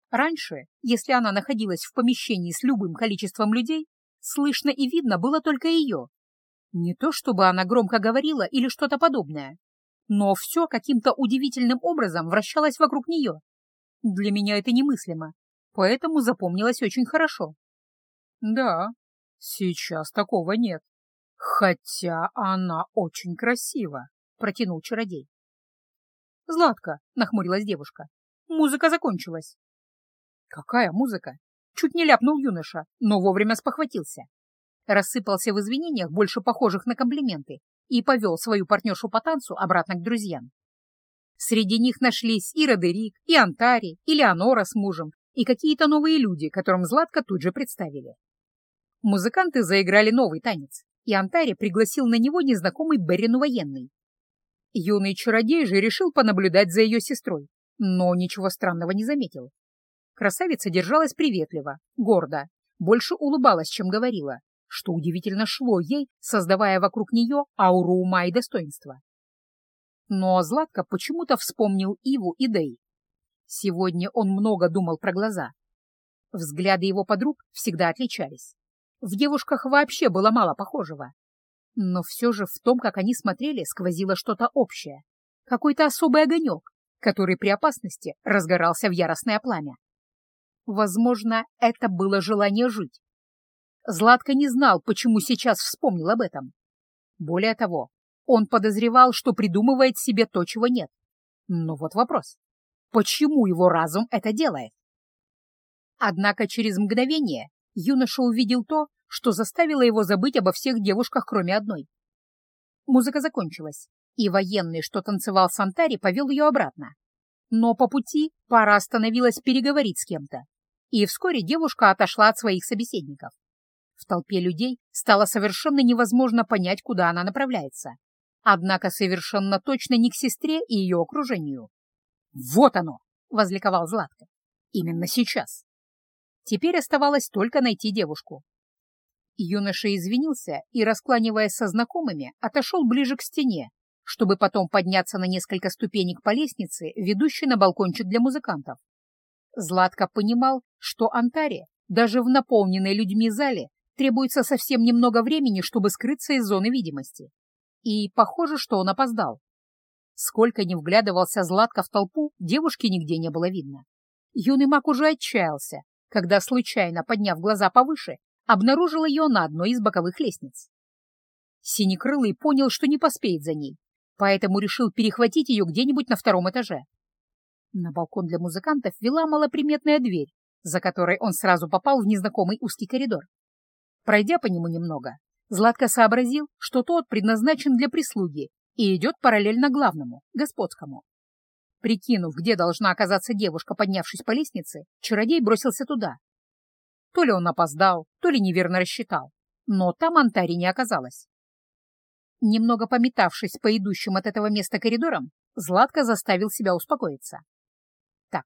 Раньше, если она находилась в помещении с любым количеством людей, слышно и видно было только ее. Не то чтобы она громко говорила или что-то подобное, но все каким-то удивительным образом вращалось вокруг нее. Для меня это немыслимо, поэтому запомнилось очень хорошо. Да, сейчас такого нет. Хотя она очень красива, протянул чародей. Златка, нахмурилась девушка, музыка закончилась. Какая музыка? Чуть не ляпнул юноша, но вовремя спохватился. Рассыпался в извинениях, больше похожих на комплименты, и повел свою партнершу по танцу обратно к друзьям. Среди них нашлись и Родерик, и Антари, и Леонора с мужем, и какие-то новые люди, которым Златка тут же представили. Музыканты заиграли новый танец, и Антари пригласил на него незнакомый Берину военный. Юный чародей же решил понаблюдать за ее сестрой, но ничего странного не заметил. Красавица держалась приветливо, гордо, больше улыбалась, чем говорила, что удивительно шло ей, создавая вокруг нее ауру ума и достоинства. Но Златко почему-то вспомнил Иву и Дэй. Сегодня он много думал про глаза. Взгляды его подруг всегда отличались. В девушках вообще было мало похожего. Но все же в том, как они смотрели, сквозило что-то общее. Какой-то особый огонек, который при опасности разгорался в яростное пламя. Возможно, это было желание жить. Златко не знал, почему сейчас вспомнил об этом. Более того, он подозревал, что придумывает себе то, чего нет. Но вот вопрос. Почему его разум это делает? Однако через мгновение юноша увидел то, что заставило его забыть обо всех девушках, кроме одной. Музыка закончилась, и военный, что танцевал с Антари, повел ее обратно. Но по пути пара остановилась переговорить с кем-то, и вскоре девушка отошла от своих собеседников. В толпе людей стало совершенно невозможно понять, куда она направляется. Однако совершенно точно не к сестре и ее окружению. «Вот оно!» — возликовал Златко. «Именно сейчас!» Теперь оставалось только найти девушку. Юноша извинился и, раскланиваясь со знакомыми, отошел ближе к стене, чтобы потом подняться на несколько ступенек по лестнице, ведущей на балкончик для музыкантов. Златко понимал, что Антаре, даже в наполненной людьми зале, требуется совсем немного времени, чтобы скрыться из зоны видимости. И похоже, что он опоздал. Сколько ни вглядывался Златко в толпу, девушки нигде не было видно. Юный маг уже отчаялся, когда, случайно подняв глаза повыше, обнаружил ее на одной из боковых лестниц. Синекрылый понял, что не поспеет за ней, поэтому решил перехватить ее где-нибудь на втором этаже. На балкон для музыкантов вела малоприметная дверь, за которой он сразу попал в незнакомый узкий коридор. Пройдя по нему немного, Златко сообразил, что тот предназначен для прислуги и идет параллельно главному, господскому. Прикинув, где должна оказаться девушка, поднявшись по лестнице, чародей бросился туда. То ли он опоздал, то ли неверно рассчитал, но там Антари не оказалось. Немного пометавшись по идущим от этого места коридорам, Златко заставил себя успокоиться. Так,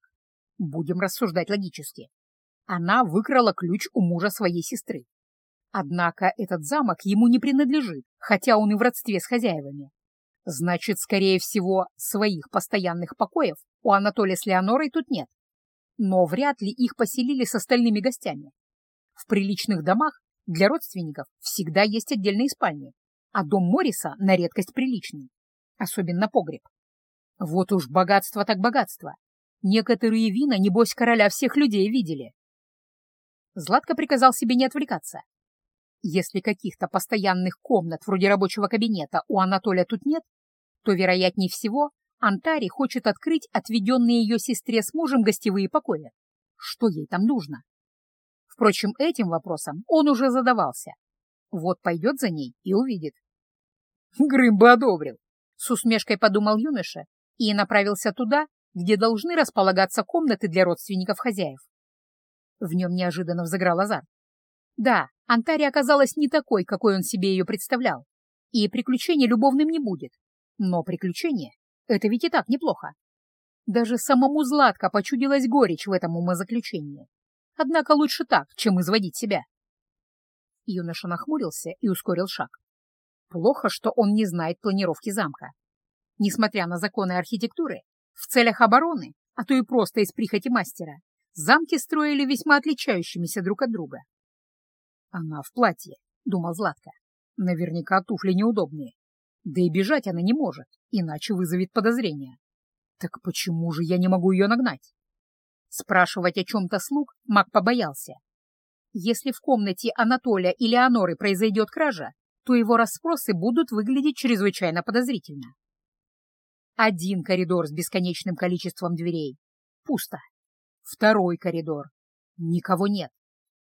будем рассуждать логически. Она выкрала ключ у мужа своей сестры. Однако этот замок ему не принадлежит, хотя он и в родстве с хозяевами. Значит, скорее всего, своих постоянных покоев у Анатолия с Леонорой тут нет. Но вряд ли их поселили с остальными гостями. В приличных домах для родственников всегда есть отдельные спальни, а дом Мориса на редкость приличный, особенно погреб. Вот уж богатство так богатство. Некоторые вина, небось, короля всех людей видели. Златко приказал себе не отвлекаться. Если каких-то постоянных комнат вроде рабочего кабинета у Анатолия тут нет, то, вероятнее всего, Антари хочет открыть отведенные ее сестре с мужем гостевые покои. Что ей там нужно? Впрочем, этим вопросом он уже задавался. Вот пойдет за ней и увидит. Грым бы одобрил, с усмешкой подумал юноша и направился туда, где должны располагаться комнаты для родственников хозяев. В нем неожиданно взыграл азарт. Да, Антария оказалась не такой, какой он себе ее представлял, и приключений любовным не будет. Но приключения — это ведь и так неплохо. Даже самому Златко почудилась горечь в этом умозаключении. Однако лучше так, чем изводить себя. Юноша нахмурился и ускорил шаг. Плохо, что он не знает планировки замка. Несмотря на законы архитектуры, в целях обороны, а то и просто из прихоти мастера, замки строили весьма отличающимися друг от друга. Она в платье, думал Златко. Наверняка туфли неудобные. Да и бежать она не может, иначе вызовет подозрение. Так почему же я не могу ее нагнать? Спрашивать о чем-то слуг маг побоялся. Если в комнате Анатолия и Леоноры произойдет кража, то его расспросы будут выглядеть чрезвычайно подозрительно. Один коридор с бесконечным количеством дверей. Пусто. Второй коридор. Никого нет.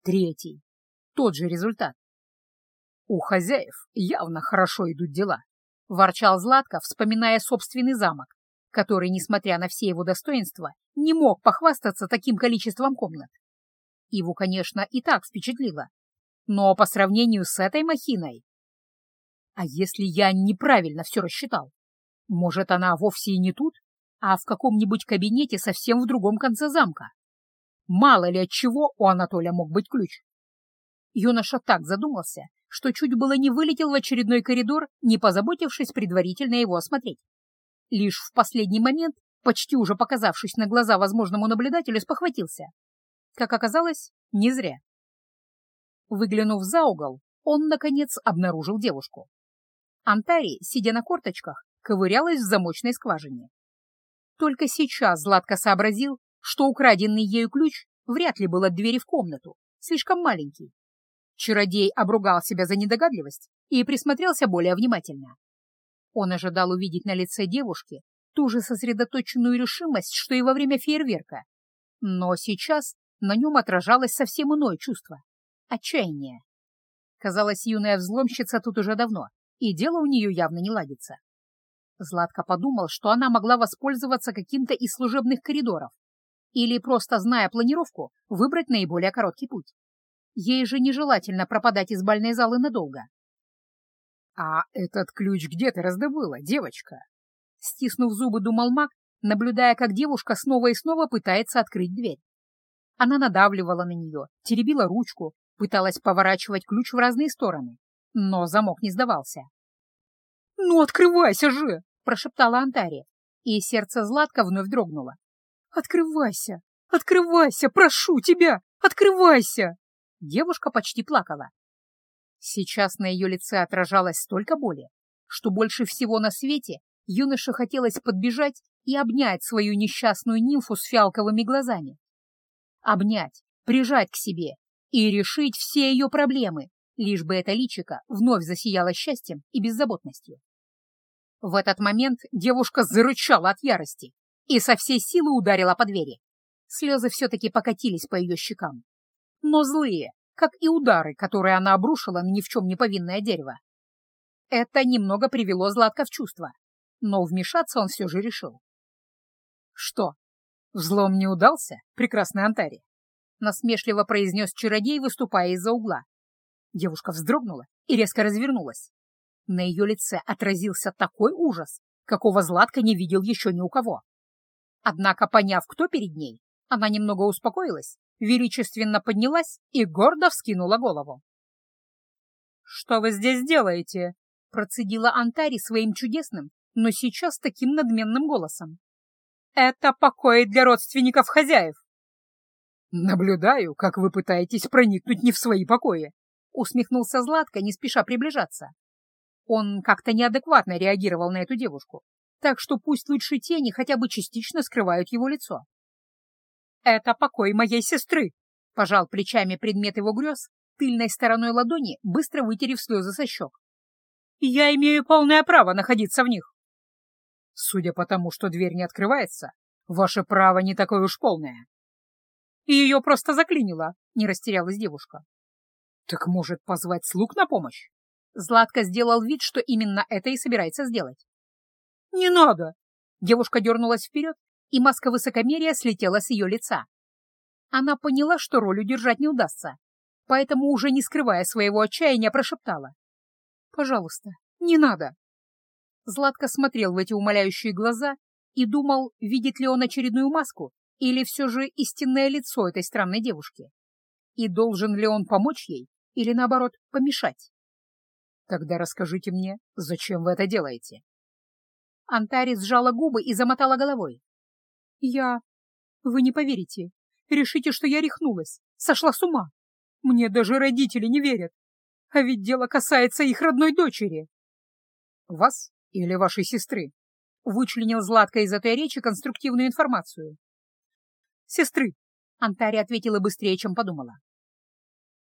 Третий. Тот же результат. У хозяев явно хорошо идут дела, — ворчал Златко, вспоминая собственный замок, который, несмотря на все его достоинства, не мог похвастаться таким количеством комнат. Его, конечно, и так впечатлило, но по сравнению с этой махиной... А если я неправильно все рассчитал? Может, она вовсе и не тут, а в каком-нибудь кабинете совсем в другом конце замка? Мало ли от чего у Анатолия мог быть ключ. Юноша так задумался, что чуть было не вылетел в очередной коридор, не позаботившись предварительно его осмотреть. Лишь в последний момент, почти уже показавшись на глаза возможному наблюдателю, спохватился. Как оказалось, не зря. Выглянув за угол, он, наконец, обнаружил девушку. Антари, сидя на корточках, ковырялась в замочной скважине. Только сейчас Златко сообразил, что украденный ею ключ вряд ли был от двери в комнату, слишком маленький. Чародей обругал себя за недогадливость и присмотрелся более внимательно. Он ожидал увидеть на лице девушки ту же сосредоточенную решимость, что и во время фейерверка. Но сейчас на нем отражалось совсем иное чувство — отчаяние. Казалось, юная взломщица тут уже давно, и дело у нее явно не ладится. Златко подумал, что она могла воспользоваться каким-то из служебных коридоров или, просто зная планировку, выбрать наиболее короткий путь. Ей же нежелательно пропадать из бальной залы надолго. «А этот ключ где ты раздобыла, девочка?» Стиснув зубы, думал маг, наблюдая, как девушка снова и снова пытается открыть дверь. Она надавливала на нее, теребила ручку, пыталась поворачивать ключ в разные стороны, но замок не сдавался. «Ну, открывайся же!» — прошептала Антария, и сердце Златка вновь дрогнуло. «Открывайся! Открывайся! Прошу тебя! Открывайся!» Девушка почти плакала. Сейчас на ее лице отражалось столько боли, что больше всего на свете юноше хотелось подбежать и обнять свою несчастную нимфу с фиалковыми глазами. Обнять, прижать к себе и решить все ее проблемы, лишь бы эта личика вновь засияла счастьем и беззаботностью. В этот момент девушка зарычала от ярости и со всей силы ударила по двери. Слезы все-таки покатились по ее щекам. Но злые, как и удары, которые она обрушила на ни в чем не повинное дерево. Это немного привело Златка в чувство, но вмешаться он все же решил. «Что, взлом не удался, прекрасный Антари?» — насмешливо произнес чародей, выступая из-за угла. Девушка вздрогнула и резко развернулась. На ее лице отразился такой ужас, какого Златка не видел еще ни у кого. Однако, поняв, кто перед ней, она немного успокоилась, величественно поднялась и гордо вскинула голову. «Что вы здесь делаете?» — процедила Антари своим чудесным, но сейчас таким надменным голосом. «Это покои для родственников хозяев». «Наблюдаю, как вы пытаетесь проникнуть не в свои покои», — усмехнулся Златко, не спеша приближаться. Он как-то неадекватно реагировал на эту девушку, так что пусть лучше тени хотя бы частично скрывают его лицо. «Это покой моей сестры», — пожал плечами предмет его грез, тыльной стороной ладони, быстро вытерев слезы со щек. «Я имею полное право находиться в них». «Судя по тому, что дверь не открывается, ваше право не такое уж полное». «Ее просто заклинило», — не растерялась девушка. «Так может позвать слуг на помощь?» Златко сделал вид, что именно это и собирается сделать. «Не надо!» Девушка дернулась вперед, и маска высокомерия слетела с ее лица. Она поняла, что роль удержать не удастся, поэтому, уже не скрывая своего отчаяния, прошептала. «Пожалуйста, не надо!» Златко смотрел в эти умоляющие глаза и думал, видит ли он очередную маску или все же истинное лицо этой странной девушки. И должен ли он помочь ей или, наоборот, помешать? Тогда расскажите мне, зачем вы это делаете? Антарис сжала губы и замотала головой. Я... Вы не поверите. Решите, что я рехнулась, сошла с ума. Мне даже родители не верят. А ведь дело касается их родной дочери. Вас или вашей сестры? Вычленил Златка из этой речи конструктивную информацию. Сестры. Антари ответила быстрее, чем подумала.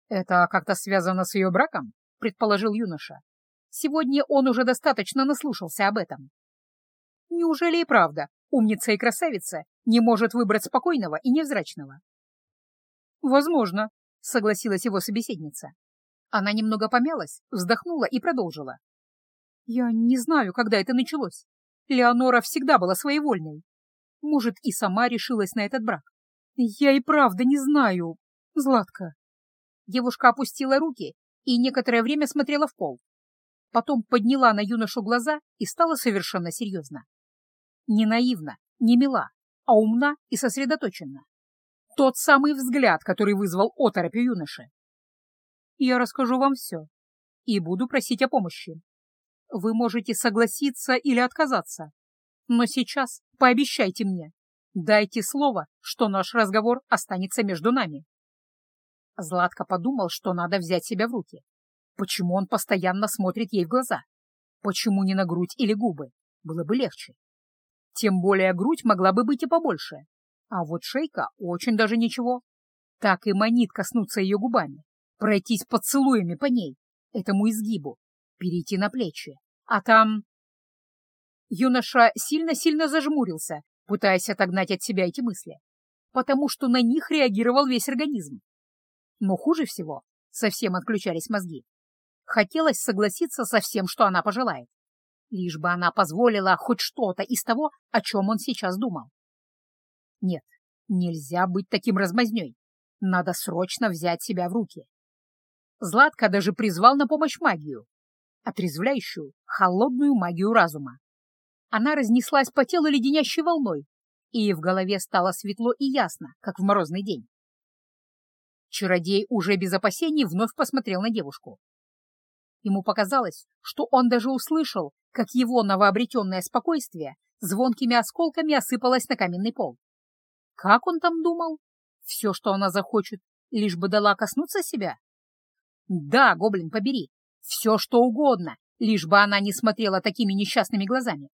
Это как-то связано с ее браком? — предположил юноша. Сегодня он уже достаточно наслушался об этом. Неужели и правда умница и красавица не может выбрать спокойного и невзрачного? Возможно, согласилась его собеседница. Она немного помялась, вздохнула и продолжила. Я не знаю, когда это началось. Леонора всегда была своевольной. Может, и сама решилась на этот брак. Я и правда не знаю, Златка. Девушка опустила руки и некоторое время смотрела в пол. Потом подняла на юношу глаза и стала совершенно серьезно. Не наивна, не мила, а умна и сосредоточена. Тот самый взгляд, который вызвал оторопь у юноши. Я расскажу вам все и буду просить о помощи. Вы можете согласиться или отказаться, но сейчас пообещайте мне, дайте слово, что наш разговор останется между нами. Златко подумал, что надо взять себя в руки. Почему он постоянно смотрит ей в глаза? Почему не на грудь или губы? Было бы легче. Тем более грудь могла бы быть и побольше. А вот шейка очень даже ничего. Так и манит коснуться ее губами, пройтись поцелуями по ней, этому изгибу, перейти на плечи. А там... Юноша сильно-сильно зажмурился, пытаясь отогнать от себя эти мысли, потому что на них реагировал весь организм. Но хуже всего совсем отключались мозги. Хотелось согласиться со всем, что она пожелает. Лишь бы она позволила хоть что-то из того, о чем он сейчас думал. Нет, нельзя быть таким размазней. Надо срочно взять себя в руки. Златка даже призвал на помощь магию. Отрезвляющую, холодную магию разума. Она разнеслась по телу леденящей волной, и в голове стало светло и ясно, как в морозный день. Чародей уже без опасений вновь посмотрел на девушку. Ему показалось, что он даже услышал, как его новообретенное спокойствие звонкими осколками осыпалось на каменный пол. Как он там думал? Все, что она захочет, лишь бы дала коснуться себя? Да, гоблин, побери, все, что угодно, лишь бы она не смотрела такими несчастными глазами.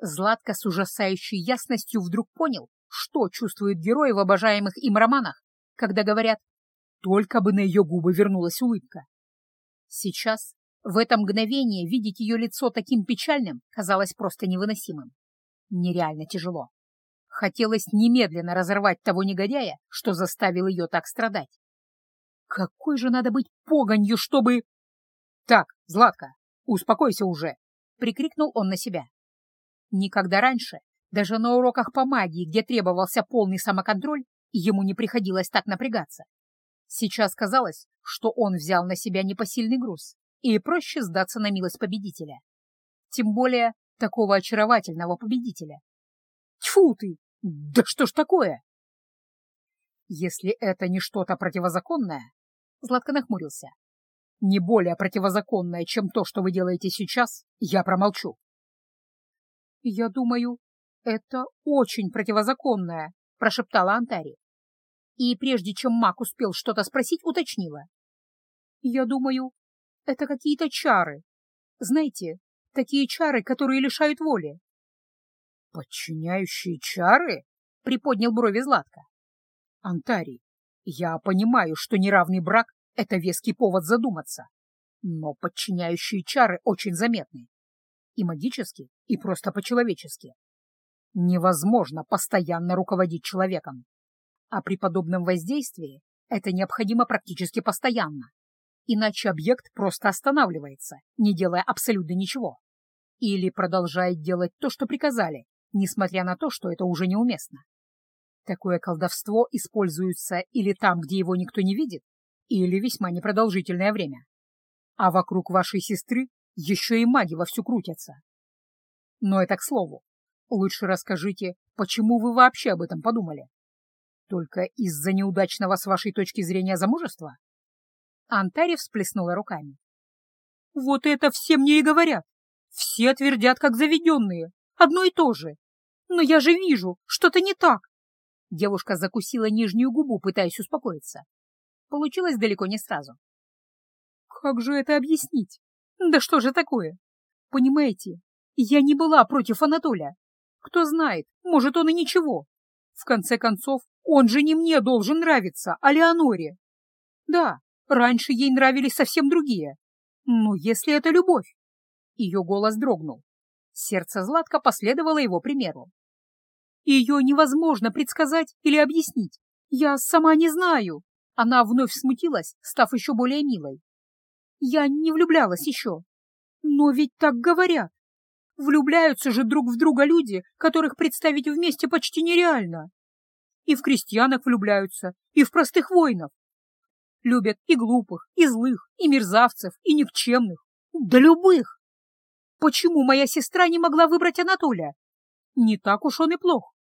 Златко с ужасающей ясностью вдруг понял, что чувствуют герои в обожаемых им романах, когда говорят «только бы на ее губы вернулась улыбка». Сейчас, в это мгновение, видеть ее лицо таким печальным казалось просто невыносимым. Нереально тяжело. Хотелось немедленно разорвать того негодяя, что заставил ее так страдать. Какой же надо быть погонью, чтобы... Так, Златка, успокойся уже, прикрикнул он на себя. Никогда раньше, даже на уроках по магии, где требовался полный самоконтроль, ему не приходилось так напрягаться. Сейчас казалось, что он взял на себя непосильный груз, и проще сдаться на милость победителя. Тем более такого очаровательного победителя. Тьфу ты! Да что ж такое? Если это не что-то противозаконное, Златко нахмурился. Не более противозаконное, чем то, что вы делаете сейчас, я промолчу. Я думаю, это очень противозаконное, прошептала Антари. И прежде чем маг успел что-то спросить, уточнила. Я думаю, это какие-то чары. Знаете, такие чары, которые лишают воли. «Подчиняющие чары?» — приподнял брови Златка. «Антарий, я понимаю, что неравный брак — это веский повод задуматься, но подчиняющие чары очень заметны. И магически, и просто по-человечески. Невозможно постоянно руководить человеком. А при подобном воздействии это необходимо практически постоянно. Иначе объект просто останавливается, не делая абсолютно ничего. Или продолжает делать то, что приказали, несмотря на то, что это уже неуместно. Такое колдовство используется или там, где его никто не видит, или весьма непродолжительное время. А вокруг вашей сестры еще и маги вовсю крутятся. Но это к слову. Лучше расскажите, почему вы вообще об этом подумали? Только из-за неудачного с вашей точки зрения замужества? Антари всплеснула руками. Вот это все мне и говорят. Все твердят, как заведенные. Одно и то же. Но я же вижу, что-то не так. Девушка закусила нижнюю губу, пытаясь успокоиться. Получилось далеко не сразу. Как же это объяснить? Да что же такое? Понимаете, я не была против Анатолия. Кто знает, может, он и ничего. В конце концов, он же не мне должен нравиться, а Леоноре. Да, раньше ей нравились совсем другие. Ну, если это любовь. Ее голос дрогнул. Сердце Златка последовало его примеру. Ее невозможно предсказать или объяснить. Я сама не знаю. Она вновь смутилась, став еще более милой. Я не влюблялась еще. Но ведь так говорят. Влюбляются же друг в друга люди, которых представить вместе почти нереально. И в крестьянок влюбляются, и в простых воинов. Любят и глупых, и злых, и мерзавцев, и никчемных. Да любых. Почему моя сестра не могла выбрать Анатолия? Не так уж он и плох.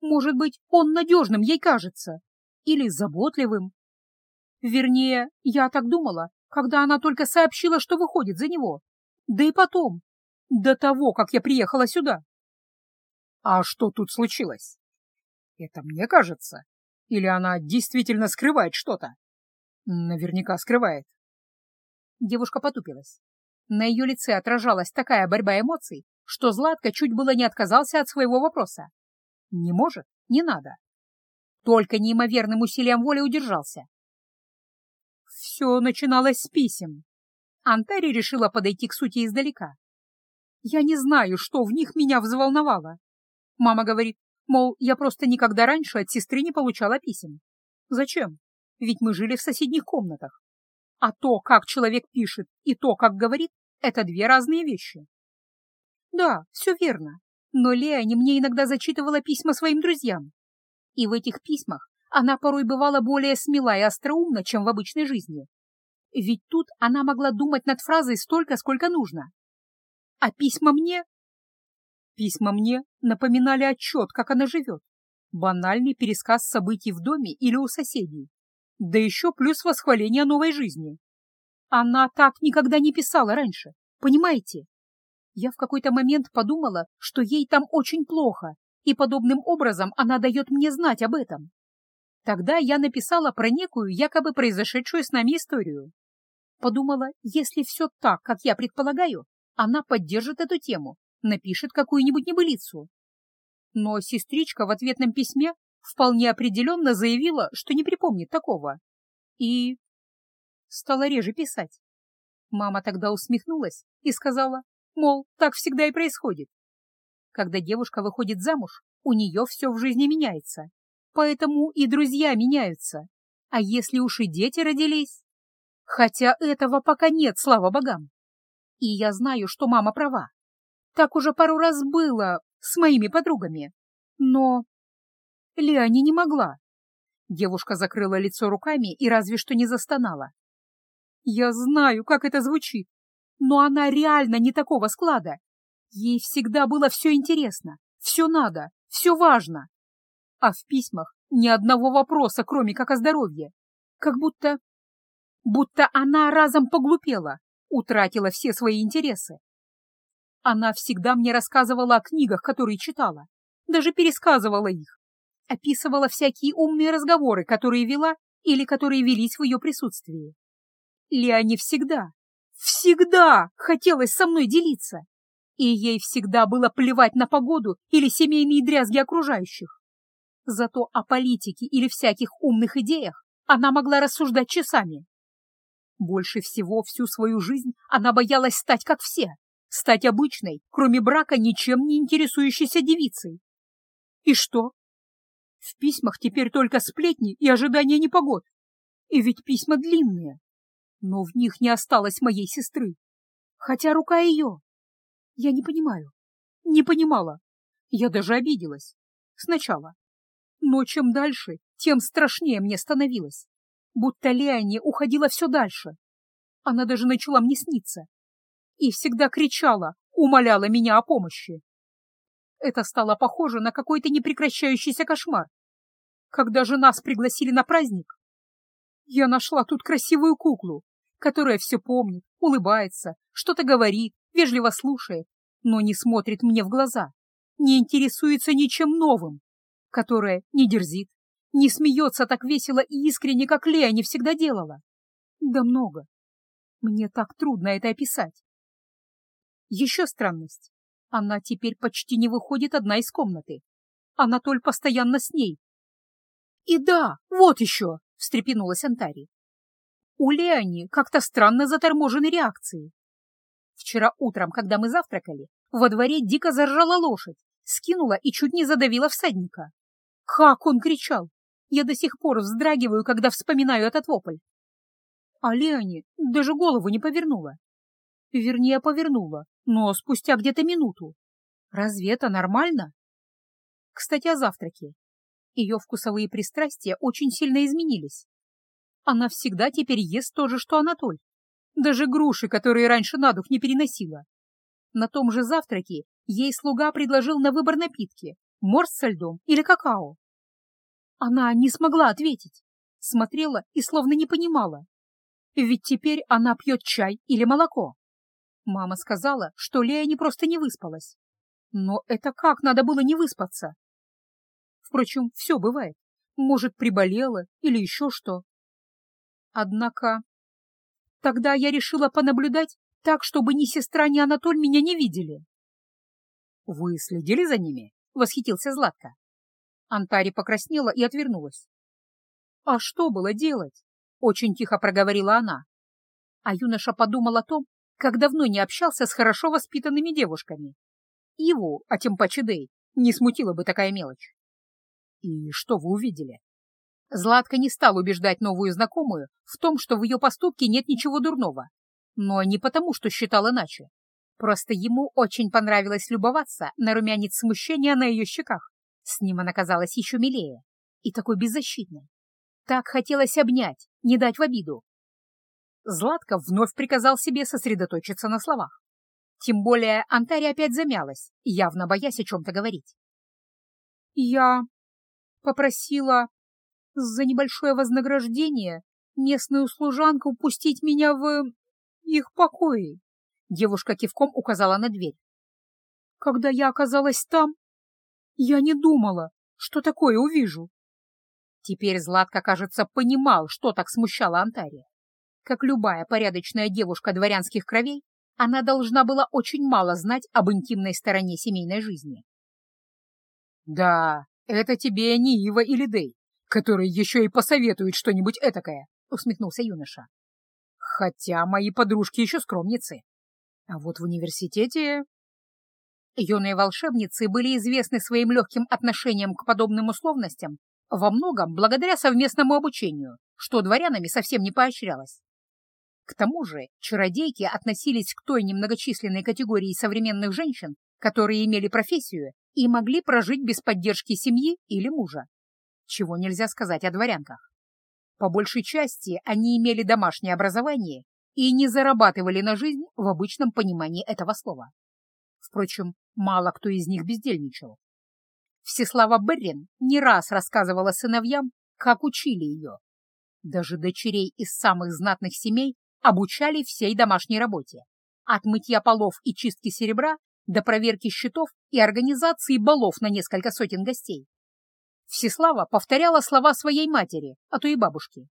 Может быть, он надежным ей кажется. Или заботливым. Вернее, я так думала, когда она только сообщила, что выходит за него. Да и потом, до того, как я приехала сюда. А что тут случилось? Это мне кажется? Или она действительно скрывает что-то? Наверняка скрывает. Девушка потупилась. На ее лице отражалась такая борьба эмоций, что Златко чуть было не отказался от своего вопроса. Не может, не надо. Только неимоверным усилием воли удержался. Все начиналось с писем. Антари решила подойти к сути издалека. Я не знаю, что в них меня взволновало. Мама говорит, мол, я просто никогда раньше от сестры не получала писем. Зачем? Ведь мы жили в соседних комнатах. А то, как человек пишет, и то, как говорит, это две разные вещи. Да, все верно. Но Леони мне иногда зачитывала письма своим друзьям. И в этих письмах она порой бывала более смела и остроумна, чем в обычной жизни. Ведь тут она могла думать над фразой столько, сколько нужно. А письма мне? Письма мне напоминали отчет, как она живет. Банальный пересказ событий в доме или у соседей. Да еще плюс восхваление новой жизни. Она так никогда не писала раньше, понимаете? Я в какой-то момент подумала, что ей там очень плохо, и подобным образом она дает мне знать об этом. Тогда я написала про некую якобы произошедшую с нами историю. Подумала, если все так, как я предполагаю, она поддержит эту тему, напишет какую-нибудь небылицу. Но сестричка в ответном письме вполне определенно заявила, что не припомнит такого. И стала реже писать. Мама тогда усмехнулась и сказала, мол, так всегда и происходит. Когда девушка выходит замуж, у нее все в жизни меняется. Поэтому и друзья меняются. А если уж и дети родились? Хотя этого пока нет, слава богам. И я знаю, что мама права. Так уже пару раз было с моими подругами. Но Леони не могла. Девушка закрыла лицо руками и разве что не застонала. Я знаю, как это звучит, но она реально не такого склада. Ей всегда было все интересно, все надо, все важно. А в письмах ни одного вопроса, кроме как о здоровье. Как будто... Будто она разом поглупела, утратила все свои интересы. Она всегда мне рассказывала о книгах, которые читала, даже пересказывала их, описывала всякие умные разговоры, которые вела или которые велись в ее присутствии. Леоне всегда, всегда хотелось со мной делиться, и ей всегда было плевать на погоду или семейные дрязги окружающих. Зато о политике или всяких умных идеях она могла рассуждать часами. Больше всего всю свою жизнь она боялась стать как все, стать обычной, кроме брака, ничем не интересующейся девицей. И что? В письмах теперь только сплетни и ожидания непогод. И ведь письма длинные. Но в них не осталось моей сестры. Хотя рука ее. Я не понимаю. Не понимала. Я даже обиделась. Сначала. Но чем дальше, тем страшнее мне становилось будто Леони уходила все дальше. Она даже начала мне сниться. И всегда кричала, умоляла меня о помощи. Это стало похоже на какой-то непрекращающийся кошмар. Когда же нас пригласили на праздник, я нашла тут красивую куклу, которая все помнит, улыбается, что-то говорит, вежливо слушает, но не смотрит мне в глаза, не интересуется ничем новым, которая не дерзит, не смеется так весело и искренне, как Лея не всегда делала. Да много. Мне так трудно это описать. Еще странность. Она теперь почти не выходит одна из комнаты. Анатоль постоянно с ней. И да, вот еще, встрепенулась Антари. у Леони как-то странно заторможены реакции. Вчера утром, когда мы завтракали, во дворе дико заржала лошадь, скинула и чуть не задавила всадника. Как он кричал! Я до сих пор вздрагиваю, когда вспоминаю этот вопль. А Леони даже голову не повернула. Вернее, повернула, но спустя где-то минуту. Разве это нормально? Кстати, о завтраке. Ее вкусовые пристрастия очень сильно изменились. Она всегда теперь ест то же, что Анатоль. Даже груши, которые раньше на дух не переносила. На том же завтраке ей слуга предложил на выбор напитки — морс со льдом или какао. Она не смогла ответить, смотрела и словно не понимала. Ведь теперь она пьет чай или молоко. Мама сказала, что Лея не просто не выспалась. Но это как надо было не выспаться? Впрочем, все бывает. Может, приболела или еще что. Однако... Тогда я решила понаблюдать так, чтобы ни сестра, ни Анатоль меня не видели. — Вы следили за ними? — восхитился Златко. Антари покраснела и отвернулась. — А что было делать? — очень тихо проговорила она. А юноша подумал о том, как давно не общался с хорошо воспитанными девушками. Его, а тем паче Дэй, не смутила бы такая мелочь. «И что вы увидели?» Златка не стал убеждать новую знакомую в том, что в ее поступке нет ничего дурного. Но не потому, что считал иначе. Просто ему очень понравилось любоваться на румянец смущения на ее щеках. С ним она казалась еще милее и такой беззащитной. Так хотелось обнять, не дать в обиду. Златка вновь приказал себе сосредоточиться на словах. Тем более Антария опять замялась, явно боясь о чем-то говорить. «Я попросила за небольшое вознаграждение местную служанку пустить меня в их покои. Девушка кивком указала на дверь. Когда я оказалась там, я не думала, что такое увижу. Теперь Златка, кажется, понимал, что так смущало Антария. Как любая порядочная девушка дворянских кровей, она должна была очень мало знать об интимной стороне семейной жизни. «Да, это тебе не Ива или Дэй, которые еще и посоветуют что-нибудь этакое», — усмехнулся юноша. «Хотя мои подружки еще скромницы. А вот в университете...» Юные волшебницы были известны своим легким отношением к подобным условностям во многом благодаря совместному обучению, что дворянами совсем не поощрялось. К тому же чародейки относились к той немногочисленной категории современных женщин, которые имели профессию и могли прожить без поддержки семьи или мужа. Чего нельзя сказать о дворянках. По большей части они имели домашнее образование и не зарабатывали на жизнь в обычном понимании этого слова. Впрочем, мало кто из них бездельничал. Всеслава Беррин не раз рассказывала сыновьям, как учили ее. Даже дочерей из самых знатных семей обучали всей домашней работе. От мытья полов и чистки серебра до проверки счетов и организации балов на несколько сотен гостей. Всеслава повторяла слова своей матери, а то и бабушки.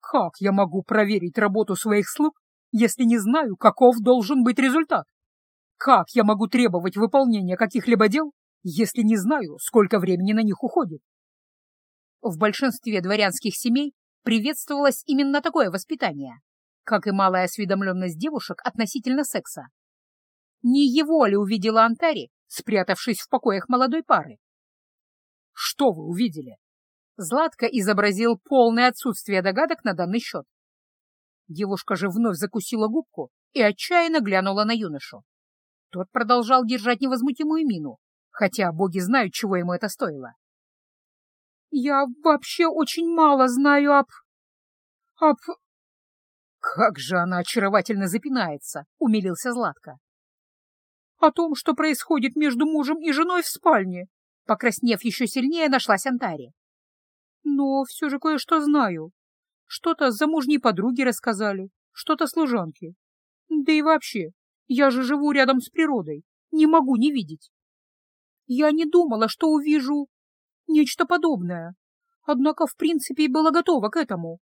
«Как я могу проверить работу своих слуг, если не знаю, каков должен быть результат? Как я могу требовать выполнения каких-либо дел, если не знаю, сколько времени на них уходит?» В большинстве дворянских семей приветствовалось именно такое воспитание, как и малая осведомленность девушек относительно секса. Не его ли увидела Антари, спрятавшись в покоях молодой пары? Что вы увидели? Златко изобразил полное отсутствие догадок на данный счет. Девушка же вновь закусила губку и отчаянно глянула на юношу. Тот продолжал держать невозмутимую мину, хотя боги знают, чего ему это стоило. «Я вообще очень мало знаю об... об «Как же она очаровательно запинается!» — умилился Златко. «О том, что происходит между мужем и женой в спальне!» Покраснев еще сильнее, нашлась Антари. «Но все же кое-что знаю. Что-то замужние подруги рассказали, что-то служанки. Да и вообще, я же живу рядом с природой, не могу не видеть. Я не думала, что увижу нечто подобное, однако в принципе была готова к этому.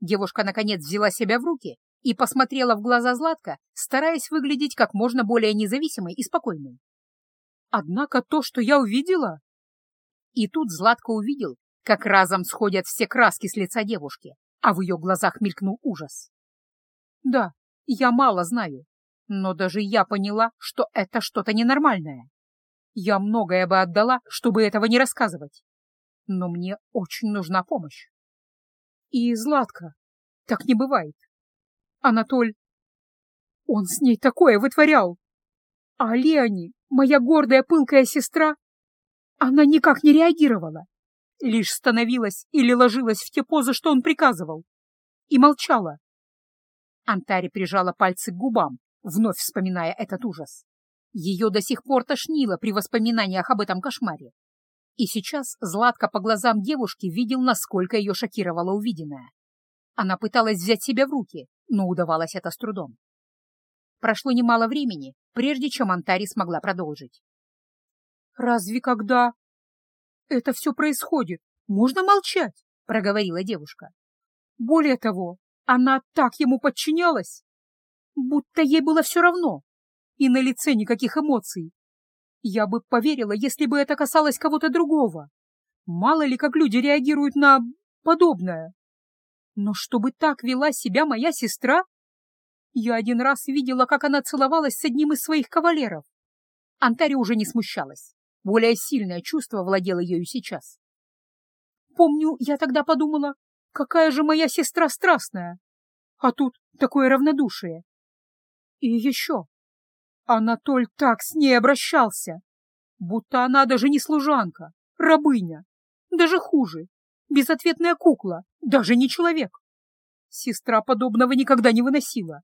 Девушка, наконец, взяла себя в руки и посмотрела в глаза Златка, стараясь выглядеть как можно более независимой и спокойной. «Однако то, что я увидела...» И тут Златко увидел, как разом сходят все краски с лица девушки, а в ее глазах мелькнул ужас. Да, я мало знаю, но даже я поняла, что это что-то ненормальное. Я многое бы отдала, чтобы этого не рассказывать. Но мне очень нужна помощь. И Златка. Так не бывает. Анатоль... Он с ней такое вытворял. А Леони, моя гордая пылкая сестра, она никак не реагировала. Лишь становилась или ложилась в те позы, что он приказывал. И молчала. Антари прижала пальцы к губам, вновь вспоминая этот ужас. Ее до сих пор тошнило при воспоминаниях об этом кошмаре. И сейчас Златка по глазам девушки видел, насколько ее шокировало увиденное. Она пыталась взять себя в руки, но удавалось это с трудом. Прошло немало времени, прежде чем Антари смогла продолжить. «Разве когда это все происходит, можно молчать?» — проговорила девушка. «Более того, она так ему подчинялась, будто ей было все равно, и на лице никаких эмоций. Я бы поверила, если бы это касалось кого-то другого. Мало ли, как люди реагируют на подобное. Но чтобы так вела себя моя сестра? Я один раз видела, как она целовалась с одним из своих кавалеров. Антари уже не смущалась. Более сильное чувство владело ею сейчас. Помню, я тогда подумала, какая же моя сестра страстная. А тут такое равнодушие. И еще. Анатоль так с ней обращался, будто она даже не служанка, рабыня, даже хуже, безответная кукла, даже не человек. Сестра подобного никогда не выносила,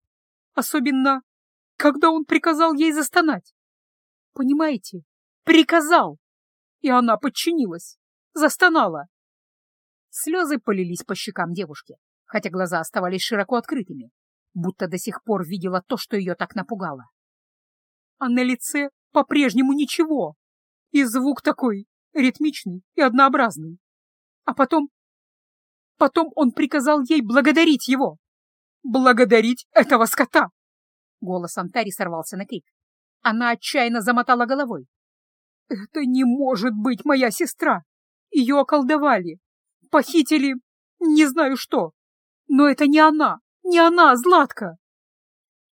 особенно, когда он приказал ей застонать. Понимаете, приказал, и она подчинилась, застонала. Слезы полились по щекам девушки, хотя глаза оставались широко открытыми, будто до сих пор видела то, что ее так напугало а на лице по-прежнему ничего. И звук такой ритмичный и однообразный. А потом... Потом он приказал ей благодарить его. Благодарить этого скота! Голос Антари сорвался на крик. Она отчаянно замотала головой. «Это не может быть моя сестра! Ее околдовали! Похитили... не знаю что! Но это не она! Не она, Златка!»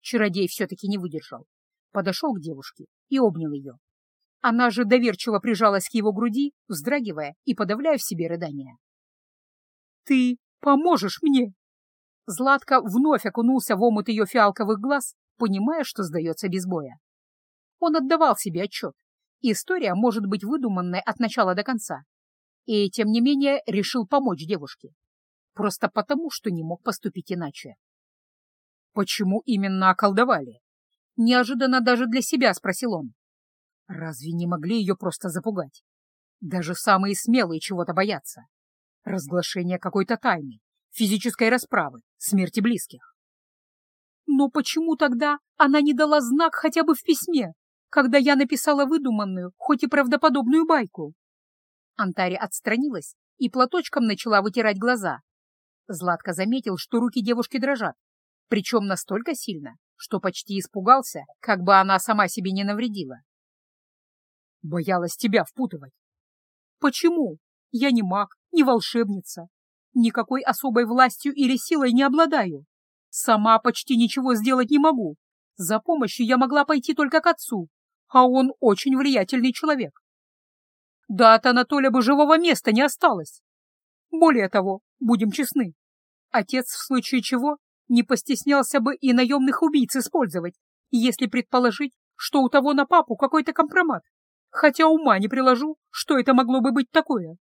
Чародей все-таки не выдержал подошел к девушке и обнял ее. Она же доверчиво прижалась к его груди, вздрагивая и подавляя в себе рыдания. «Ты поможешь мне!» Златко вновь окунулся в омут ее фиалковых глаз, понимая, что сдается без боя. Он отдавал себе отчет. История может быть выдуманной от начала до конца. И, тем не менее, решил помочь девушке. Просто потому, что не мог поступить иначе. Почему именно околдовали? Неожиданно даже для себя спросил он. Разве не могли ее просто запугать? Даже самые смелые чего-то боятся. Разглашение какой-то тайны, физической расправы, смерти близких. Но почему тогда она не дала знак хотя бы в письме, когда я написала выдуманную, хоть и правдоподобную байку? Антари отстранилась и платочком начала вытирать глаза. Златко заметил, что руки девушки дрожат, причем настолько сильно, что почти испугался, как бы она сама себе не навредила. Боялась тебя впутывать. Почему? Я не маг, не волшебница. Никакой особой властью или силой не обладаю. Сама почти ничего сделать не могу. За помощью я могла пойти только к отцу, а он очень влиятельный человек. Да от Анатолия бы живого места не осталось. Более того, будем честны, отец в случае чего не постеснялся бы и наемных убийц использовать, если предположить, что у того на папу какой-то компромат, хотя ума не приложу, что это могло бы быть такое.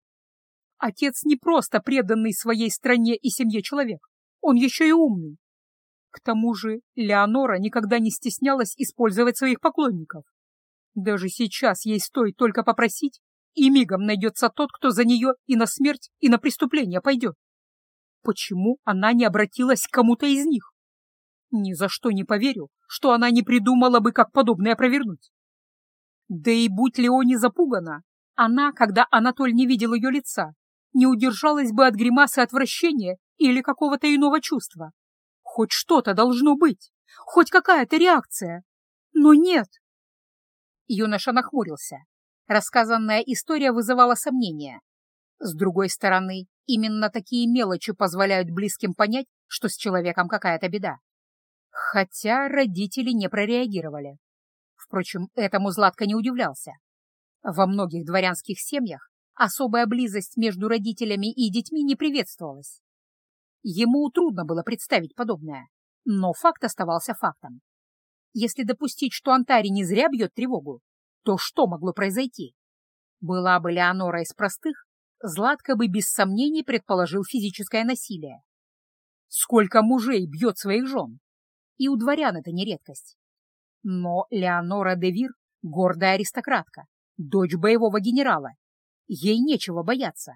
Отец не просто преданный своей стране и семье человек, он еще и умный. К тому же Леонора никогда не стеснялась использовать своих поклонников. Даже сейчас ей стоит только попросить, и мигом найдется тот, кто за нее и на смерть, и на преступление пойдет. Почему она не обратилась к кому-то из них? Ни за что не поверю, что она не придумала бы, как подобное провернуть. Да и будь Леони запугана, она, когда Анатоль не видел ее лица, не удержалась бы от гримасы отвращения или какого-то иного чувства. Хоть что-то должно быть, хоть какая-то реакция. Но нет. Юноша нахмурился. Рассказанная история вызывала сомнения. С другой стороны, Именно такие мелочи позволяют близким понять, что с человеком какая-то беда. Хотя родители не прореагировали. Впрочем, этому Златко не удивлялся. Во многих дворянских семьях особая близость между родителями и детьми не приветствовалась. Ему трудно было представить подобное, но факт оставался фактом. Если допустить, что Антари не зря бьет тревогу, то что могло произойти? Была бы Леонора из простых, Златко бы без сомнений предположил физическое насилие. Сколько мужей бьет своих жен? И у дворян это не редкость. Но Леонора де Вир — гордая аристократка, дочь боевого генерала. Ей нечего бояться.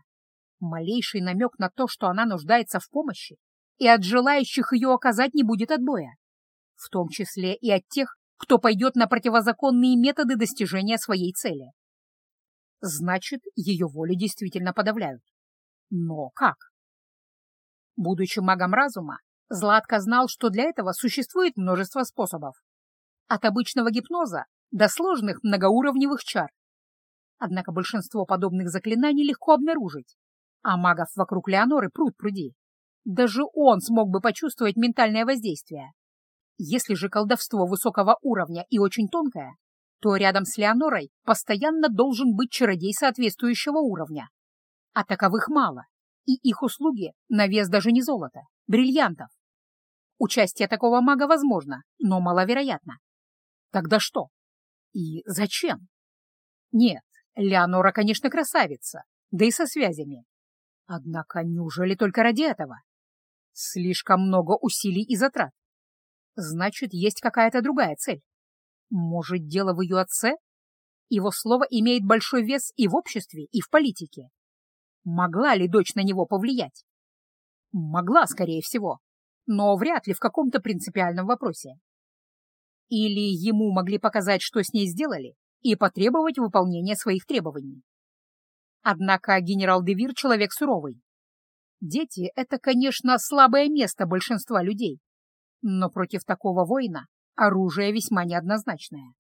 Малейший намек на то, что она нуждается в помощи, и от желающих ее оказать не будет отбоя. В том числе и от тех, кто пойдет на противозаконные методы достижения своей цели. Значит, ее волю действительно подавляют. Но как? Будучи магом разума, Златко знал, что для этого существует множество способов. От обычного гипноза до сложных многоуровневых чар. Однако большинство подобных заклинаний легко обнаружить, а магов вокруг Леоноры пруд пруди. Даже он смог бы почувствовать ментальное воздействие. Если же колдовство высокого уровня и очень тонкое, то рядом с Леонорой постоянно должен быть чародей соответствующего уровня. А таковых мало, и их услуги на вес даже не золота, бриллиантов. Участие такого мага возможно, но маловероятно. Тогда что? И зачем? Нет, Леонора, конечно, красавица, да и со связями. Однако неужели только ради этого? Слишком много усилий и затрат. Значит, есть какая-то другая цель. Может, дело в ее отце? Его слово имеет большой вес и в обществе, и в политике. Могла ли дочь на него повлиять? Могла, скорее всего, но вряд ли в каком-то принципиальном вопросе. Или ему могли показать, что с ней сделали, и потребовать выполнения своих требований. Однако генерал Девир — человек суровый. Дети — это, конечно, слабое место большинства людей, но против такого воина оружие весьма неоднозначное.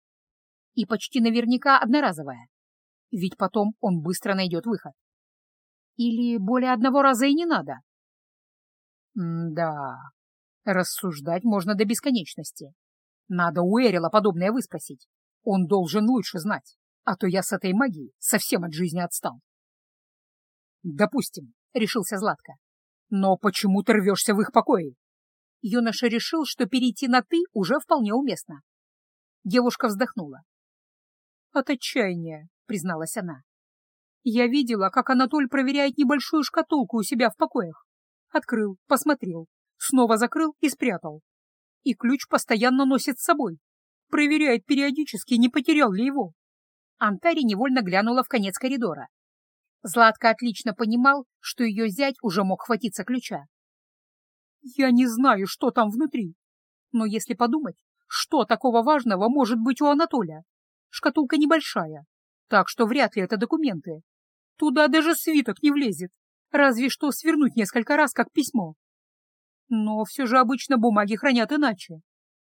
И почти наверняка одноразовое, ведь потом он быстро найдет выход. Или более одного раза и не надо? М да, рассуждать можно до бесконечности. Надо у Эрила подобное выспросить. Он должен лучше знать, а то я с этой магией совсем от жизни отстал. Допустим, — решился Златко. Но почему ты рвешься в их покои? Юноша решил, что перейти на «ты» уже вполне уместно. Девушка вздохнула. «От отчаяния», — призналась она. «Я видела, как Анатоль проверяет небольшую шкатулку у себя в покоях. Открыл, посмотрел, снова закрыл и спрятал. И ключ постоянно носит с собой. Проверяет периодически, не потерял ли его». Антари невольно глянула в конец коридора. Златка отлично понимал, что ее зять уже мог хватиться ключа. Я не знаю, что там внутри. Но если подумать, что такого важного может быть у Анатолия? Шкатулка небольшая, так что вряд ли это документы. Туда даже свиток не влезет, разве что свернуть несколько раз, как письмо. Но все же обычно бумаги хранят иначе.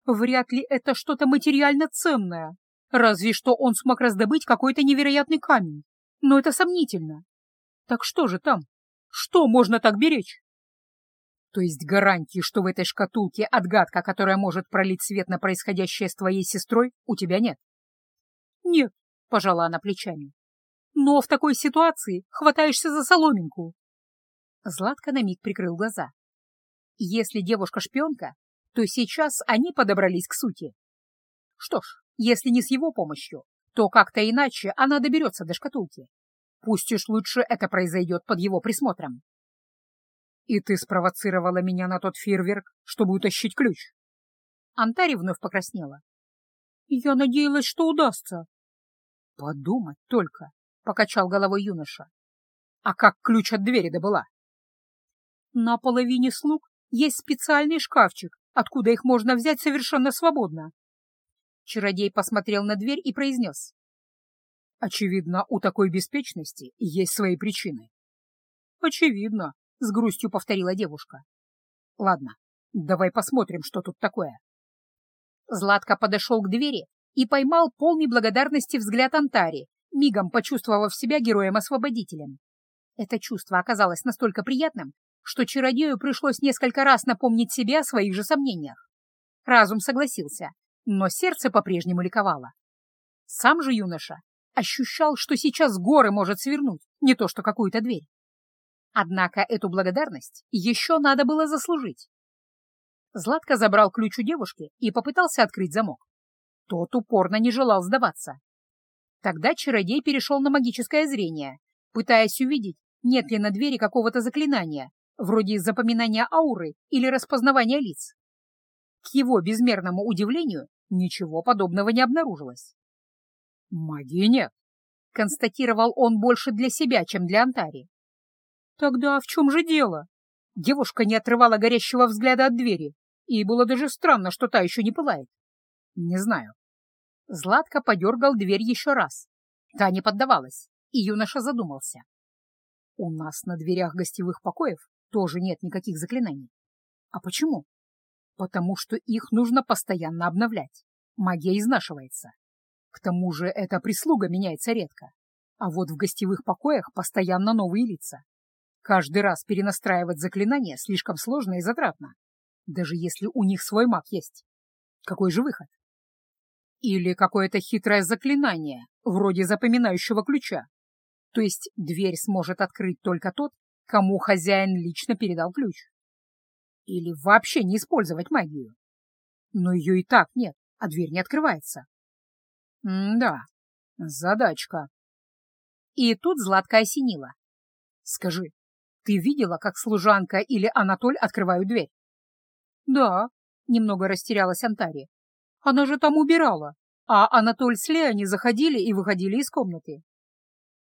Вряд ли это что-то материально ценное, разве что он смог раздобыть какой-то невероятный камень. Но это сомнительно. Так что же там? Что можно так беречь? То есть гарантии, что в этой шкатулке отгадка, которая может пролить свет на происходящее с твоей сестрой, у тебя нет? Нет, пожала она плечами. Но в такой ситуации хватаешься за соломинку. Златка на миг прикрыл глаза. Если девушка шпионка, то сейчас они подобрались к сути. Что ж, если не с его помощью, то как-то иначе она доберется до шкатулки. Пусть уж лучше это произойдет под его присмотром. «И ты спровоцировала меня на тот фейерверк, чтобы утащить ключ?» Антари вновь покраснела. «Я надеялась, что удастся». «Подумать только», — покачал головой юноша. «А как ключ от двери добыла?» «На половине слуг есть специальный шкафчик, откуда их можно взять совершенно свободно». Чародей посмотрел на дверь и произнес. «Очевидно, у такой беспечности есть свои причины». «Очевидно», — с грустью повторила девушка. «Ладно, давай посмотрим, что тут такое». Златко подошел к двери и поймал полный благодарности взгляд Антари, мигом почувствовав себя героем-освободителем. Это чувство оказалось настолько приятным, что чародею пришлось несколько раз напомнить себе о своих же сомнениях. Разум согласился, но сердце по-прежнему ликовало. Сам же юноша ощущал, что сейчас горы может свернуть, не то что какую-то дверь. Однако эту благодарность еще надо было заслужить. Златко забрал ключ у девушки и попытался открыть замок. Тот упорно не желал сдаваться. Тогда чародей перешел на магическое зрение, пытаясь увидеть, нет ли на двери какого-то заклинания, вроде запоминания ауры или распознавания лиц. К его безмерному удивлению, ничего подобного не обнаружилось. «Магии нет», — констатировал он больше для себя, чем для Антари. «Тогда в чем же дело?» Девушка не отрывала горящего взгляда от двери, и было даже странно, что та еще не пылает. «Не знаю». Златко подергал дверь еще раз. Та не поддавалась, и юноша задумался. «У нас на дверях гостевых покоев тоже нет никаких заклинаний. А почему? Потому что их нужно постоянно обновлять. Магия изнашивается. К тому же эта прислуга меняется редко. А вот в гостевых покоях постоянно новые лица. Каждый раз перенастраивать заклинание слишком сложно и затратно. Даже если у них свой маг есть. Какой же выход? Или какое-то хитрое заклинание, вроде запоминающего ключа. То есть дверь сможет открыть только тот, кому хозяин лично передал ключ. Или вообще не использовать магию. Но ее и так нет, а дверь не открывается. М-да, задачка. И тут Златка осенила. Скажи, ты видела, как служанка или Анатоль открывают дверь? Да, немного растерялась Антария. Она же там убирала, а Анатоль с Леони заходили и выходили из комнаты.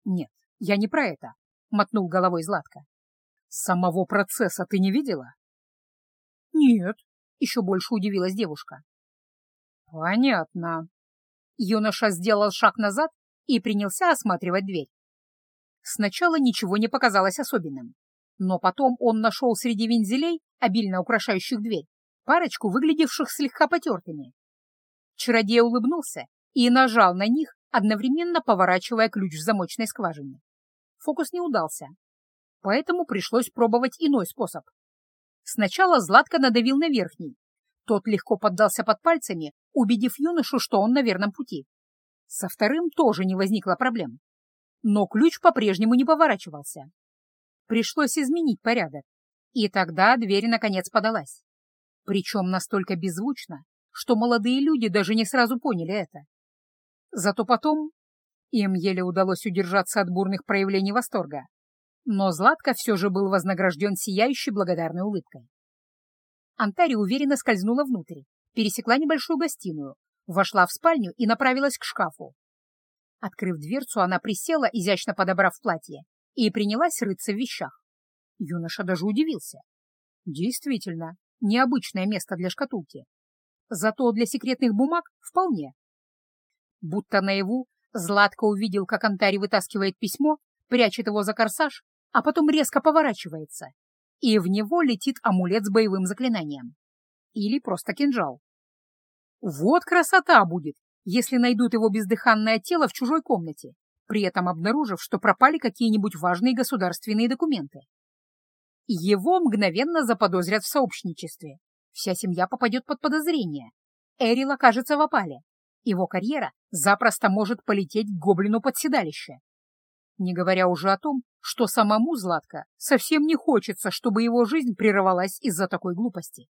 Нет, я не про это, мотнул головой Златка. Самого процесса ты не видела? Нет, еще больше удивилась девушка. Понятно. Юноша сделал шаг назад и принялся осматривать дверь. Сначала ничего не показалось особенным, но потом он нашел среди вензелей, обильно украшающих дверь, парочку, выглядевших слегка потертыми. Чародей улыбнулся и нажал на них, одновременно поворачивая ключ в замочной скважине. Фокус не удался, поэтому пришлось пробовать иной способ. Сначала Златко надавил на верхний, тот легко поддался под пальцами, убедив юношу, что он на верном пути. Со вторым тоже не возникло проблем. Но ключ по-прежнему не поворачивался. Пришлось изменить порядок. И тогда дверь наконец подалась. Причем настолько беззвучно, что молодые люди даже не сразу поняли это. Зато потом им еле удалось удержаться от бурных проявлений восторга. Но Златко все же был вознагражден сияющей благодарной улыбкой. Антари уверенно скользнула внутрь, пересекла небольшую гостиную, вошла в спальню и направилась к шкафу. Открыв дверцу, она присела, изящно подобрав платье, и принялась рыться в вещах. Юноша даже удивился. Действительно, необычное место для шкатулки. Зато для секретных бумаг вполне. Будто наяву Златко увидел, как Антари вытаскивает письмо, прячет его за корсаж, а потом резко поворачивается и в него летит амулет с боевым заклинанием. Или просто кинжал. Вот красота будет, если найдут его бездыханное тело в чужой комнате, при этом обнаружив, что пропали какие-нибудь важные государственные документы. Его мгновенно заподозрят в сообщничестве. Вся семья попадет под подозрение. Эрил окажется в опале. Его карьера запросто может полететь к гоблину под седалище. Не говоря уже о том, что самому Златко совсем не хочется, чтобы его жизнь прервалась из-за такой глупости.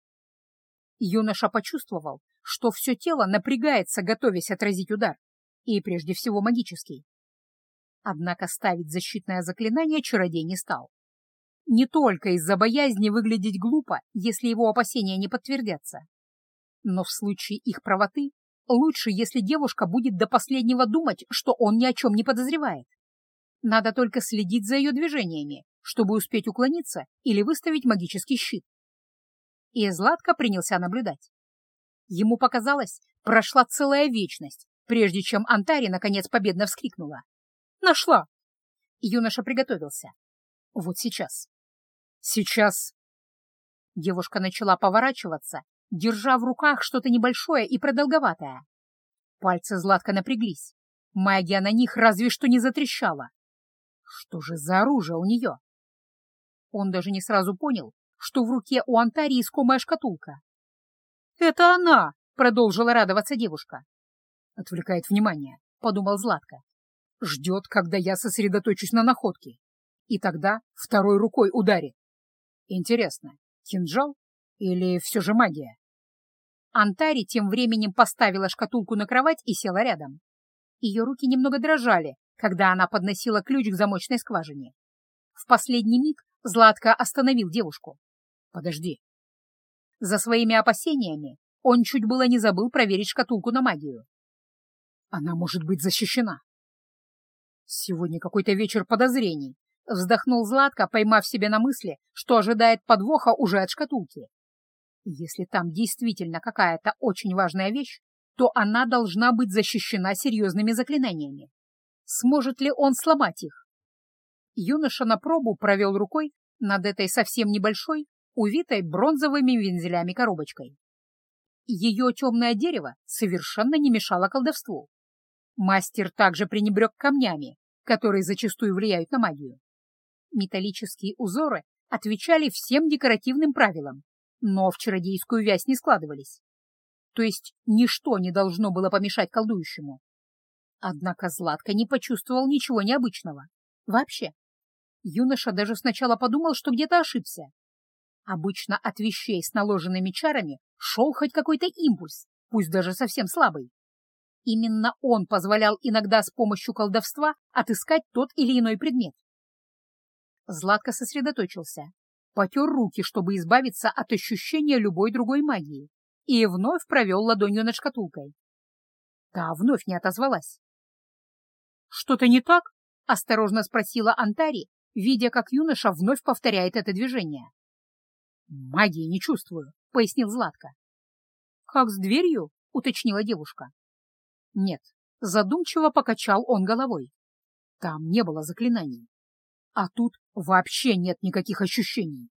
Юноша почувствовал, что все тело напрягается, готовясь отразить удар, и прежде всего магический. Однако ставить защитное заклинание чародей не стал. Не только из-за боязни выглядеть глупо, если его опасения не подтвердятся. Но в случае их правоты лучше, если девушка будет до последнего думать, что он ни о чем не подозревает. Надо только следить за ее движениями, чтобы успеть уклониться или выставить магический щит. И Златко принялся наблюдать. Ему показалось, прошла целая вечность, прежде чем Антари наконец победно вскрикнула. «Нашла!» Юноша приготовился. «Вот сейчас. Сейчас!» Девушка начала поворачиваться, держа в руках что-то небольшое и продолговатое. Пальцы Златка напряглись. Магия на них разве что не затрещала. Что же за оружие у нее? Он даже не сразу понял, что в руке у Антарии искомая шкатулка. «Это она!» — продолжила радоваться девушка. «Отвлекает внимание», — подумал Златко. «Ждет, когда я сосредоточусь на находке. И тогда второй рукой ударит. Интересно, кинжал или все же магия?» Антари тем временем поставила шкатулку на кровать и села рядом. Ее руки немного дрожали, когда она подносила ключ к замочной скважине. В последний миг Златко остановил девушку. «Подожди». За своими опасениями он чуть было не забыл проверить шкатулку на магию. Она может быть защищена. Сегодня какой-то вечер подозрений. Вздохнул Златко, поймав себя на мысли, что ожидает подвоха уже от шкатулки. Если там действительно какая-то очень важная вещь, то она должна быть защищена серьезными заклинаниями. Сможет ли он сломать их? Юноша на пробу провел рукой над этой совсем небольшой, увитой бронзовыми вензелями коробочкой. Ее темное дерево совершенно не мешало колдовству. Мастер также пренебрег камнями, которые зачастую влияют на магию. Металлические узоры отвечали всем декоративным правилам, но в чародейскую вязь не складывались. То есть ничто не должно было помешать колдующему. Однако Златко не почувствовал ничего необычного. Вообще. Юноша даже сначала подумал, что где-то ошибся. Обычно от вещей с наложенными чарами шел хоть какой-то импульс, пусть даже совсем слабый. Именно он позволял иногда с помощью колдовства отыскать тот или иной предмет. Златко сосредоточился, потер руки, чтобы избавиться от ощущения любой другой магии, и вновь провел ладонью над шкатулкой. Та вновь не отозвалась. «Что-то не так?» — осторожно спросила Антари, видя, как юноша вновь повторяет это движение. «Магии не чувствую», — пояснил Златко. «Как с дверью?» — уточнила девушка. «Нет», — задумчиво покачал он головой. «Там не было заклинаний. А тут вообще нет никаких ощущений».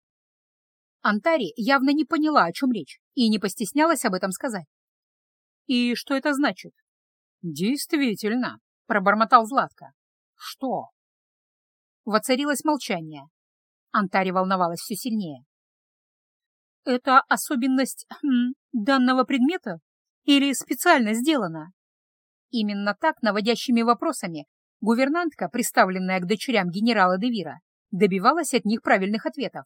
Антари явно не поняла, о чем речь, и не постеснялась об этом сказать. «И что это значит?» «Действительно», — пробормотал Златко. «Что?» Воцарилось молчание. Антари волновалась все сильнее. «Это особенность хм, данного предмета или специально сделана?» Именно так, наводящими вопросами, гувернантка, приставленная к дочерям генерала Девира, добивалась от них правильных ответов.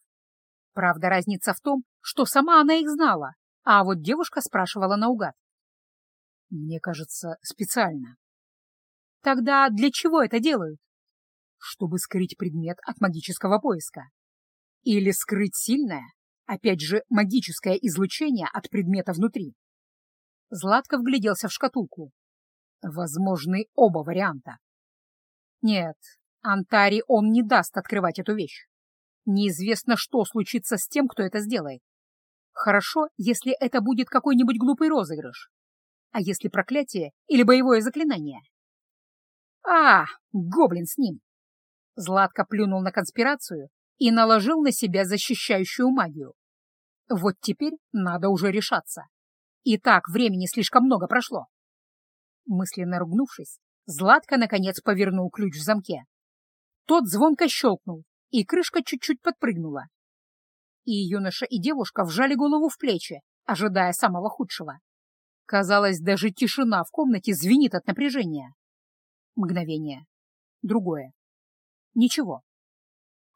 Правда, разница в том, что сама она их знала, а вот девушка спрашивала наугад. «Мне кажется, специально». Тогда для чего это делают? Чтобы скрыть предмет от магического поиска. Или скрыть сильное, опять же, магическое излучение от предмета внутри. Златко вгляделся в шкатулку. Возможны оба варианта. Нет, Антари он не даст открывать эту вещь. Неизвестно, что случится с тем, кто это сделает. Хорошо, если это будет какой-нибудь глупый розыгрыш. А если проклятие или боевое заклинание? А, гоблин с ним! Златко плюнул на конспирацию и наложил на себя защищающую магию. Вот теперь надо уже решаться. И так времени слишком много прошло. Мысленно ругнувшись, Златко, наконец, повернул ключ в замке. Тот звонко щелкнул, и крышка чуть-чуть подпрыгнула. И юноша, и девушка вжали голову в плечи, ожидая самого худшего. Казалось, даже тишина в комнате звенит от напряжения. Мгновение. Другое. Ничего.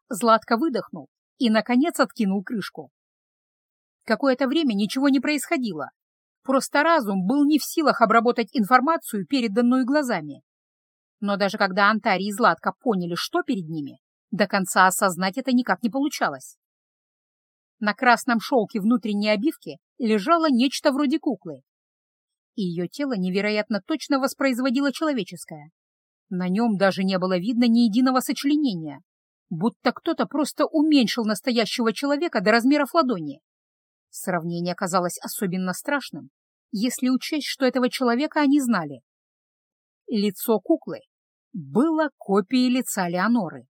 Златко выдохнул и, наконец, откинул крышку. Какое-то время ничего не происходило. Просто разум был не в силах обработать информацию, переданную глазами. Но даже когда Антари и Златко поняли, что перед ними, до конца осознать это никак не получалось. На красном шелке внутренней обивки лежало нечто вроде куклы. И ее тело невероятно точно воспроизводило человеческое. На нем даже не было видно ни единого сочленения, будто кто-то просто уменьшил настоящего человека до размеров ладони. Сравнение казалось особенно страшным, если учесть, что этого человека они знали. Лицо куклы было копией лица Леоноры.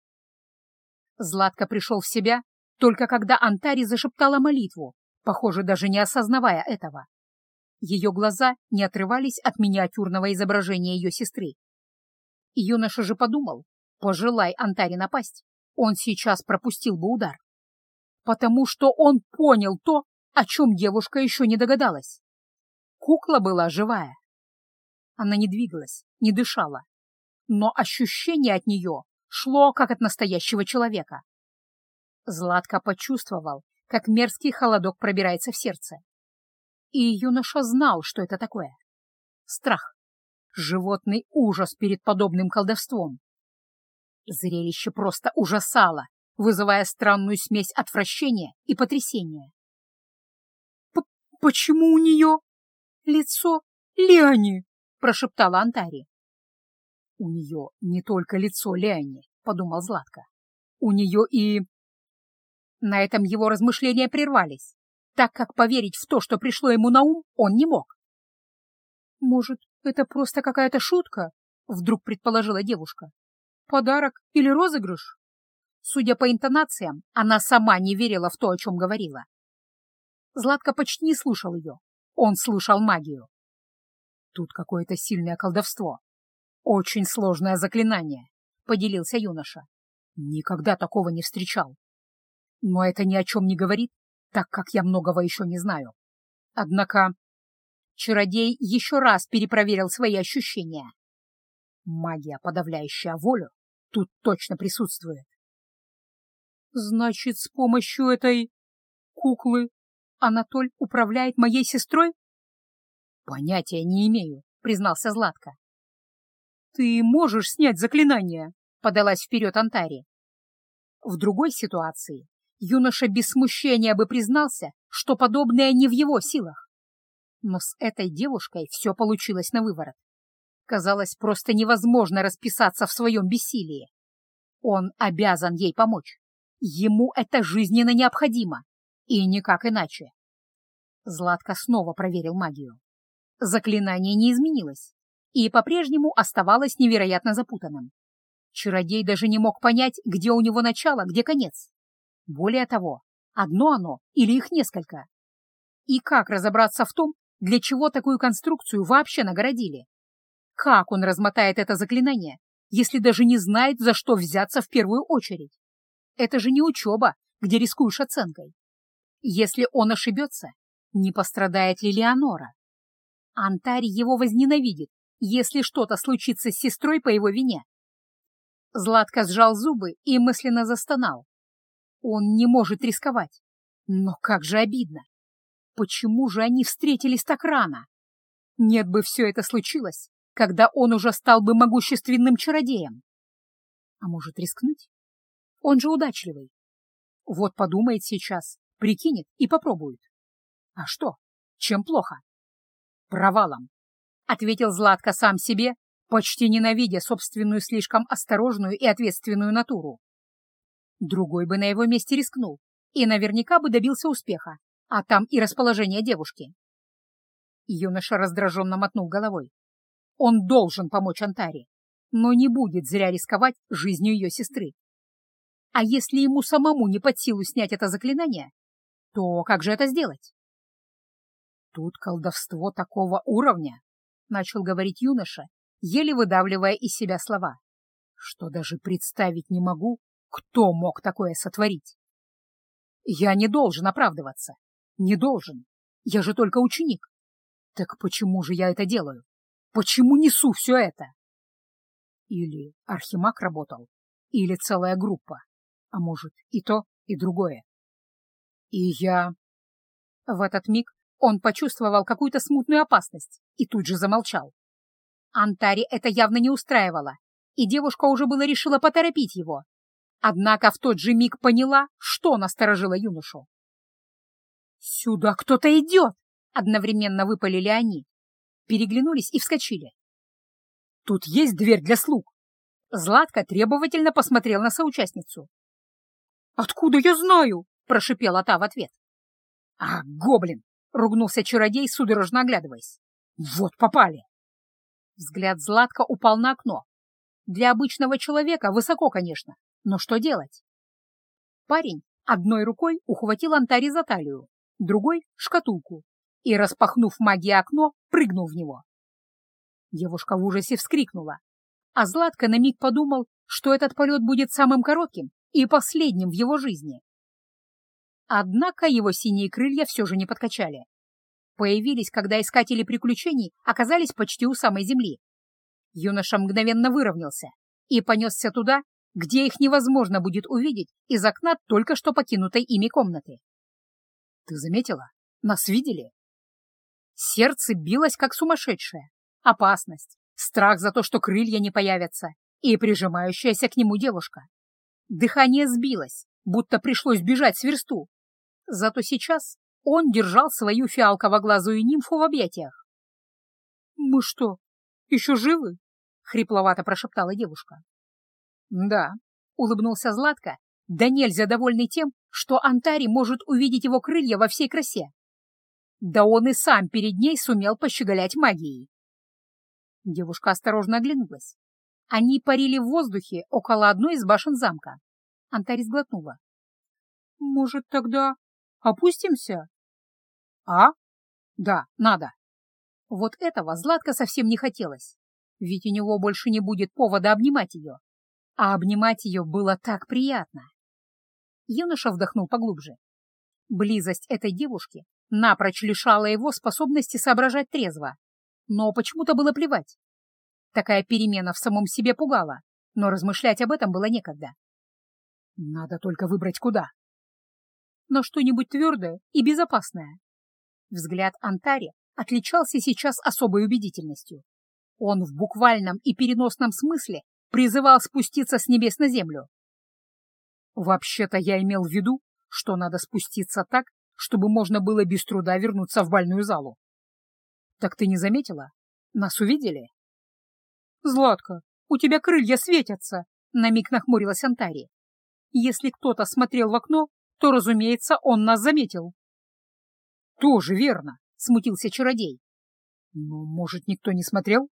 Златко пришел в себя только когда Антари зашептала молитву, похоже, даже не осознавая этого. Ее глаза не отрывались от миниатюрного изображения ее сестры. Юноша же подумал, Пожелай Антаре напасть, он сейчас пропустил бы удар. Потому что он понял то, о чем девушка еще не догадалась. Кукла была живая. Она не двигалась, не дышала, но ощущение от нее шло, как от настоящего человека. Златко почувствовал, как мерзкий холодок пробирается в сердце. И юноша знал, что это такое. Страх. Животный ужас перед подобным колдовством. Зрелище просто ужасало, вызывая странную смесь отвращения и потрясения. «Почему у нее лицо Леони?» — прошептала Антари. «У нее не только лицо Леони», — подумал Златко. «У нее и...» На этом его размышления прервались, так как поверить в то, что пришло ему на ум, он не мог. «Может, это просто какая-то шутка?» — вдруг предположила девушка. «Подарок или розыгрыш?» Судя по интонациям, она сама не верила в то, о чем говорила. Златко почти не слушал ее. Он слушал магию. Тут какое-то сильное колдовство. Очень сложное заклинание, — поделился юноша. Никогда такого не встречал. Но это ни о чем не говорит, так как я многого еще не знаю. Однако чародей еще раз перепроверил свои ощущения. Магия, подавляющая волю, тут точно присутствует. Значит, с помощью этой куклы Анатоль управляет моей сестрой? Понятия не имею, признался Златко. Ты можешь снять заклинание, подалась вперед Антари. В другой ситуации юноша без смущения бы признался, что подобное не в его силах. Но с этой девушкой все получилось на выворот. Казалось, просто невозможно расписаться в своем бессилии. Он обязан ей помочь. Ему это жизненно необходимо, и никак иначе. Златко снова проверил магию. Заклинание не изменилось и по-прежнему оставалось невероятно запутанным. Чародей даже не мог понять, где у него начало, где конец. Более того, одно оно или их несколько. И как разобраться в том, для чего такую конструкцию вообще наградили? Как он размотает это заклинание, если даже не знает, за что взяться в первую очередь? Это же не учеба, где рискуешь оценкой. Если он ошибется, не пострадает ли Леонора? Антарь его возненавидит, если что-то случится с сестрой по его вине. Златко сжал зубы и мысленно застонал. Он не может рисковать. Но как же обидно! Почему же они встретились так рано? Нет бы все это случилось, когда он уже стал бы могущественным чародеем. А может рискнуть? Он же удачливый. Вот подумает сейчас, прикинет и попробует. А что? Чем плохо? Провалом, — ответил Златко сам себе, почти ненавидя собственную слишком осторожную и ответственную натуру. Другой бы на его месте рискнул и наверняка бы добился успеха, а там и расположение девушки. Юноша раздраженно мотнул головой. Он должен помочь Антаре, но не будет зря рисковать жизнью ее сестры. А если ему самому не под силу снять это заклинание, то как же это сделать? Тут колдовство такого уровня, — начал говорить юноша, еле выдавливая из себя слова, что даже представить не могу, кто мог такое сотворить. Я не должен оправдываться, не должен, я же только ученик. Так почему же я это делаю? Почему несу все это? Или Архимаг работал, или целая группа, а может и то, и другое. И я... В этот миг он почувствовал какую-то смутную опасность и тут же замолчал. Антари это явно не устраивало, и девушка уже было решила поторопить его. Однако в тот же миг поняла, что насторожило юношу. «Сюда кто-то идет!» — одновременно выпалили они. Переглянулись и вскочили. «Тут есть дверь для слуг!» Златка требовательно посмотрел на соучастницу. «Откуда я знаю?» — прошипела та в ответ. «А, гоблин!» — ругнулся чародей, судорожно оглядываясь. «Вот попали!» Взгляд Златка упал на окно. Для обычного человека высоко, конечно, но что делать? Парень одной рукой ухватил Антари за талию, другой — шкатулку, и, распахнув магией окно, прыгнул в него. Девушка в ужасе вскрикнула, а Златка на миг подумал, что этот полет будет самым коротким и последним в его жизни. Однако его синие крылья все же не подкачали. Появились, когда искатели приключений оказались почти у самой земли. Юноша мгновенно выровнялся и понесся туда, где их невозможно будет увидеть из окна только что покинутой ими комнаты. «Ты заметила? Нас видели?» Сердце билось, как сумасшедшее. Опасность, страх за то, что крылья не появятся, и прижимающаяся к нему девушка. Дыхание сбилось, будто пришлось бежать с версту. Зато сейчас он держал свою фиалково-глазую нимфу в объятиях. «Мы что, еще живы?» — хрипловато прошептала девушка. «Да», — улыбнулся Златко, да нельзя довольный тем, что Антари может увидеть его крылья во всей красе. Да он и сам перед ней сумел пощеголять магией. Девушка осторожно оглянулась. Они парили в воздухе около одной из башен замка. Антари сглотнула. «Может, тогда опустимся?» «А? Да, надо». Вот этого Златка совсем не хотелось, ведь у него больше не будет повода обнимать ее. А обнимать ее было так приятно. Юноша вдохнул поглубже. Близость этой девушки напрочь лишала его способности соображать трезво. Но почему-то было плевать. Такая перемена в самом себе пугала, но размышлять об этом было некогда. Надо только выбрать куда. Но что-нибудь твердое и безопасное. Взгляд Антари отличался сейчас особой убедительностью. Он в буквальном и переносном смысле призывал спуститься с небес на землю. Вообще-то я имел в виду, что надо спуститься так, чтобы можно было без труда вернуться в бальную залу. Так ты не заметила? Нас увидели? Златка, у тебя крылья светятся, на миг нахмурилась Антари. Если кто-то смотрел в окно, то, разумеется, он нас заметил. Тоже верно, смутился чародей. Но, может, никто не смотрел?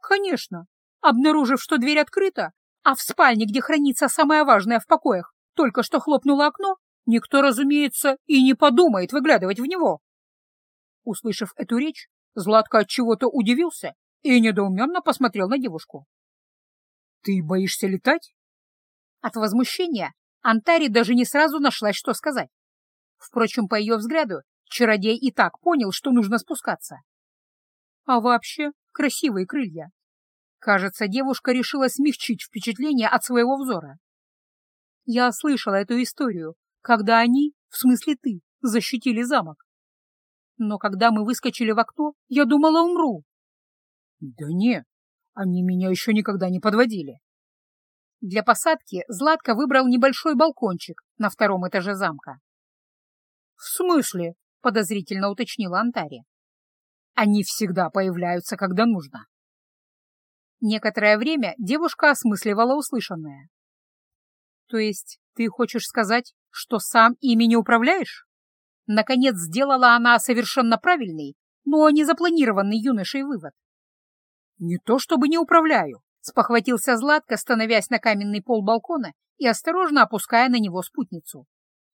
Конечно. Обнаружив, что дверь открыта, а в спальне, где хранится самое важное в покоях, только что хлопнуло окно, никто, разумеется, и не подумает выглядывать в него. Услышав эту речь, Златко от чего-то удивился и недоуменно посмотрел на девушку. «Ты боишься летать?» От возмущения Антари даже не сразу нашлась, что сказать. Впрочем, по ее взгляду, чародей и так понял, что нужно спускаться. А вообще, красивые крылья. Кажется, девушка решила смягчить впечатление от своего взора. Я слышала эту историю, когда они, в смысле ты, защитили замок. Но когда мы выскочили в окно, я думала, умру. Да не, они меня еще никогда не подводили. Для посадки Златко выбрал небольшой балкончик на втором этаже замка. — В смысле? — подозрительно уточнила Антария. — Они всегда появляются, когда нужно. Некоторое время девушка осмысливала услышанное. «То есть ты хочешь сказать, что сам ими не управляешь?» Наконец сделала она совершенно правильный, но не запланированный юношей вывод. «Не то чтобы не управляю», — спохватился Златко, становясь на каменный пол балкона и осторожно опуская на него спутницу.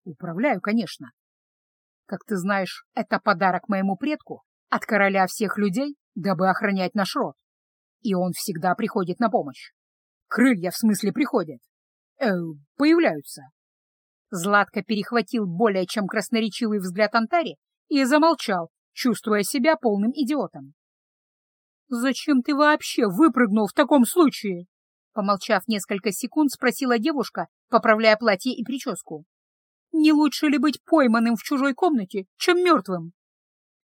«Управляю, конечно. Как ты знаешь, это подарок моему предку от короля всех людей, дабы охранять наш род и он всегда приходит на помощь. Крылья в смысле приходят. Э, появляются. Златко перехватил более чем красноречивый взгляд Антари и замолчал, чувствуя себя полным идиотом. «Зачем ты вообще выпрыгнул в таком случае?» Помолчав несколько секунд, спросила девушка, поправляя платье и прическу. «Не лучше ли быть пойманным в чужой комнате, чем мертвым?»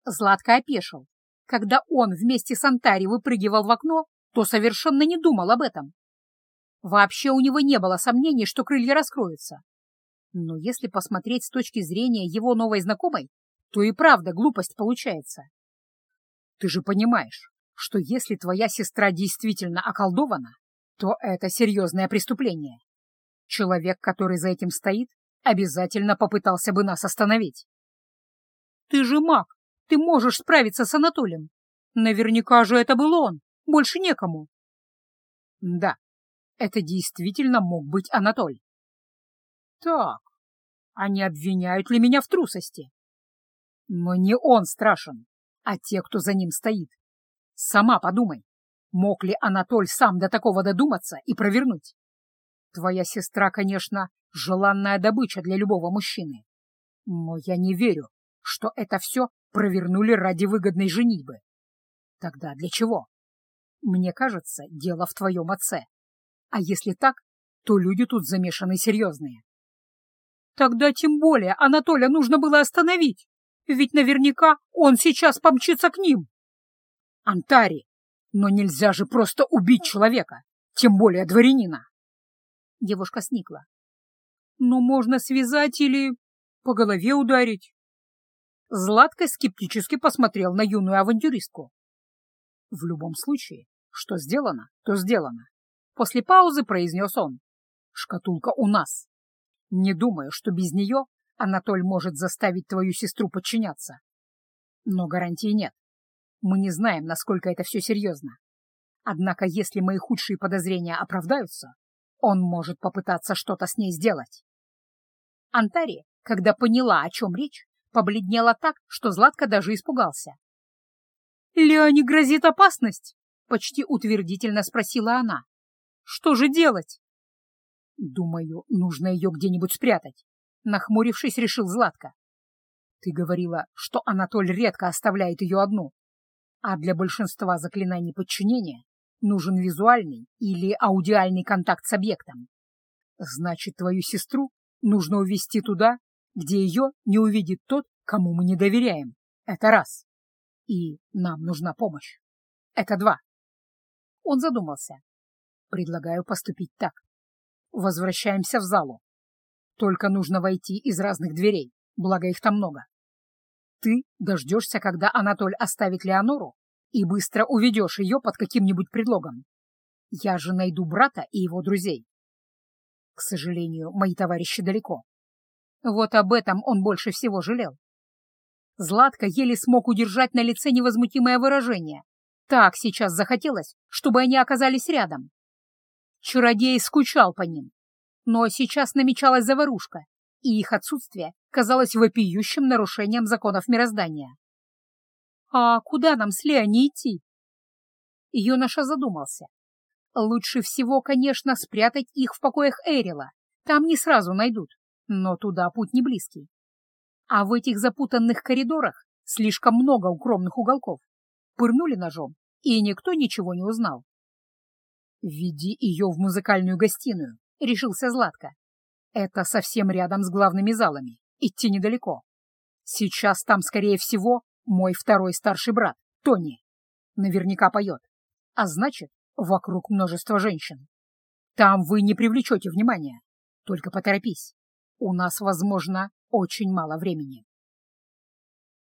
Златко опешил, когда он вместе с Антари выпрыгивал в окно, то совершенно не думал об этом. Вообще у него не было сомнений, что крылья раскроются. Но если посмотреть с точки зрения его новой знакомой, то и правда глупость получается. Ты же понимаешь, что если твоя сестра действительно околдована, то это серьезное преступление. Человек, который за этим стоит, обязательно попытался бы нас остановить. Ты же маг, ты можешь справиться с Анатолием. Наверняка же это был он, больше некому. Да, это действительно мог быть Анатоль. Так, они обвиняют ли меня в трусости? Но не он страшен, а те, кто за ним стоит. Сама подумай. Мог ли Анатоль сам до такого додуматься и провернуть? Твоя сестра, конечно, желанная добыча для любого мужчины. Но я не верю, что это все провернули ради выгодной женитьбы. Тогда для чего? Мне кажется, дело в твоем отце. А если так, то люди тут замешаны серьезные. Тогда тем более Анатолия нужно было остановить, ведь наверняка он сейчас помчится к ним. Антари, но нельзя же просто убить человека, тем более дворянина. Девушка сникла. Но можно связать или по голове ударить. Златко скептически посмотрел на юную авантюристку. В любом случае, что сделано, то сделано. После паузы произнес он. Шкатулка у нас. Не думаю, что без нее Анатоль может заставить твою сестру подчиняться. Но гарантии нет. Мы не знаем, насколько это все серьезно. Однако, если мои худшие подозрения оправдаются, он может попытаться что-то с ней сделать. Антари, когда поняла, о чем речь, побледнела так, что Златко даже испугался. «Леоне грозит опасность?» — почти утвердительно спросила она. «Что же делать?» «Думаю, нужно ее где-нибудь спрятать», — нахмурившись, решил Златко. «Ты говорила, что Анатоль редко оставляет ее одну, а для большинства заклинаний подчинения нужен визуальный или аудиальный контакт с объектом. Значит, твою сестру нужно увести туда, где ее не увидит тот, кому мы не доверяем. Это раз. И нам нужна помощь. Это два. Он задумался. Предлагаю поступить так. Возвращаемся в залу. Только нужно войти из разных дверей, благо их там много. Ты дождешься, когда Анатоль оставит Леонору, и быстро уведешь ее под каким-нибудь предлогом. Я же найду брата и его друзей. К сожалению, мои товарищи далеко. Вот об этом он больше всего жалел. Златко еле смог удержать на лице невозмутимое выражение. Так сейчас захотелось, чтобы они оказались рядом. Чародей скучал по ним, но сейчас намечалась заварушка, и их отсутствие казалось вопиющим нарушением законов мироздания. «А куда нам с Леони идти?» Юноша задумался. Лучше всего, конечно, спрятать их в покоях Эрила. Там не сразу найдут, но туда путь не близкий. А в этих запутанных коридорах слишком много укромных уголков. Пырнули ножом, и никто ничего не узнал. «Веди ее в музыкальную гостиную», — решился Златко. «Это совсем рядом с главными залами, идти недалеко. Сейчас там, скорее всего, мой второй старший брат, Тони. Наверняка поет. А значит, вокруг множество женщин. Там вы не привлечете внимания. Только поторопись. У нас, возможно, очень мало времени».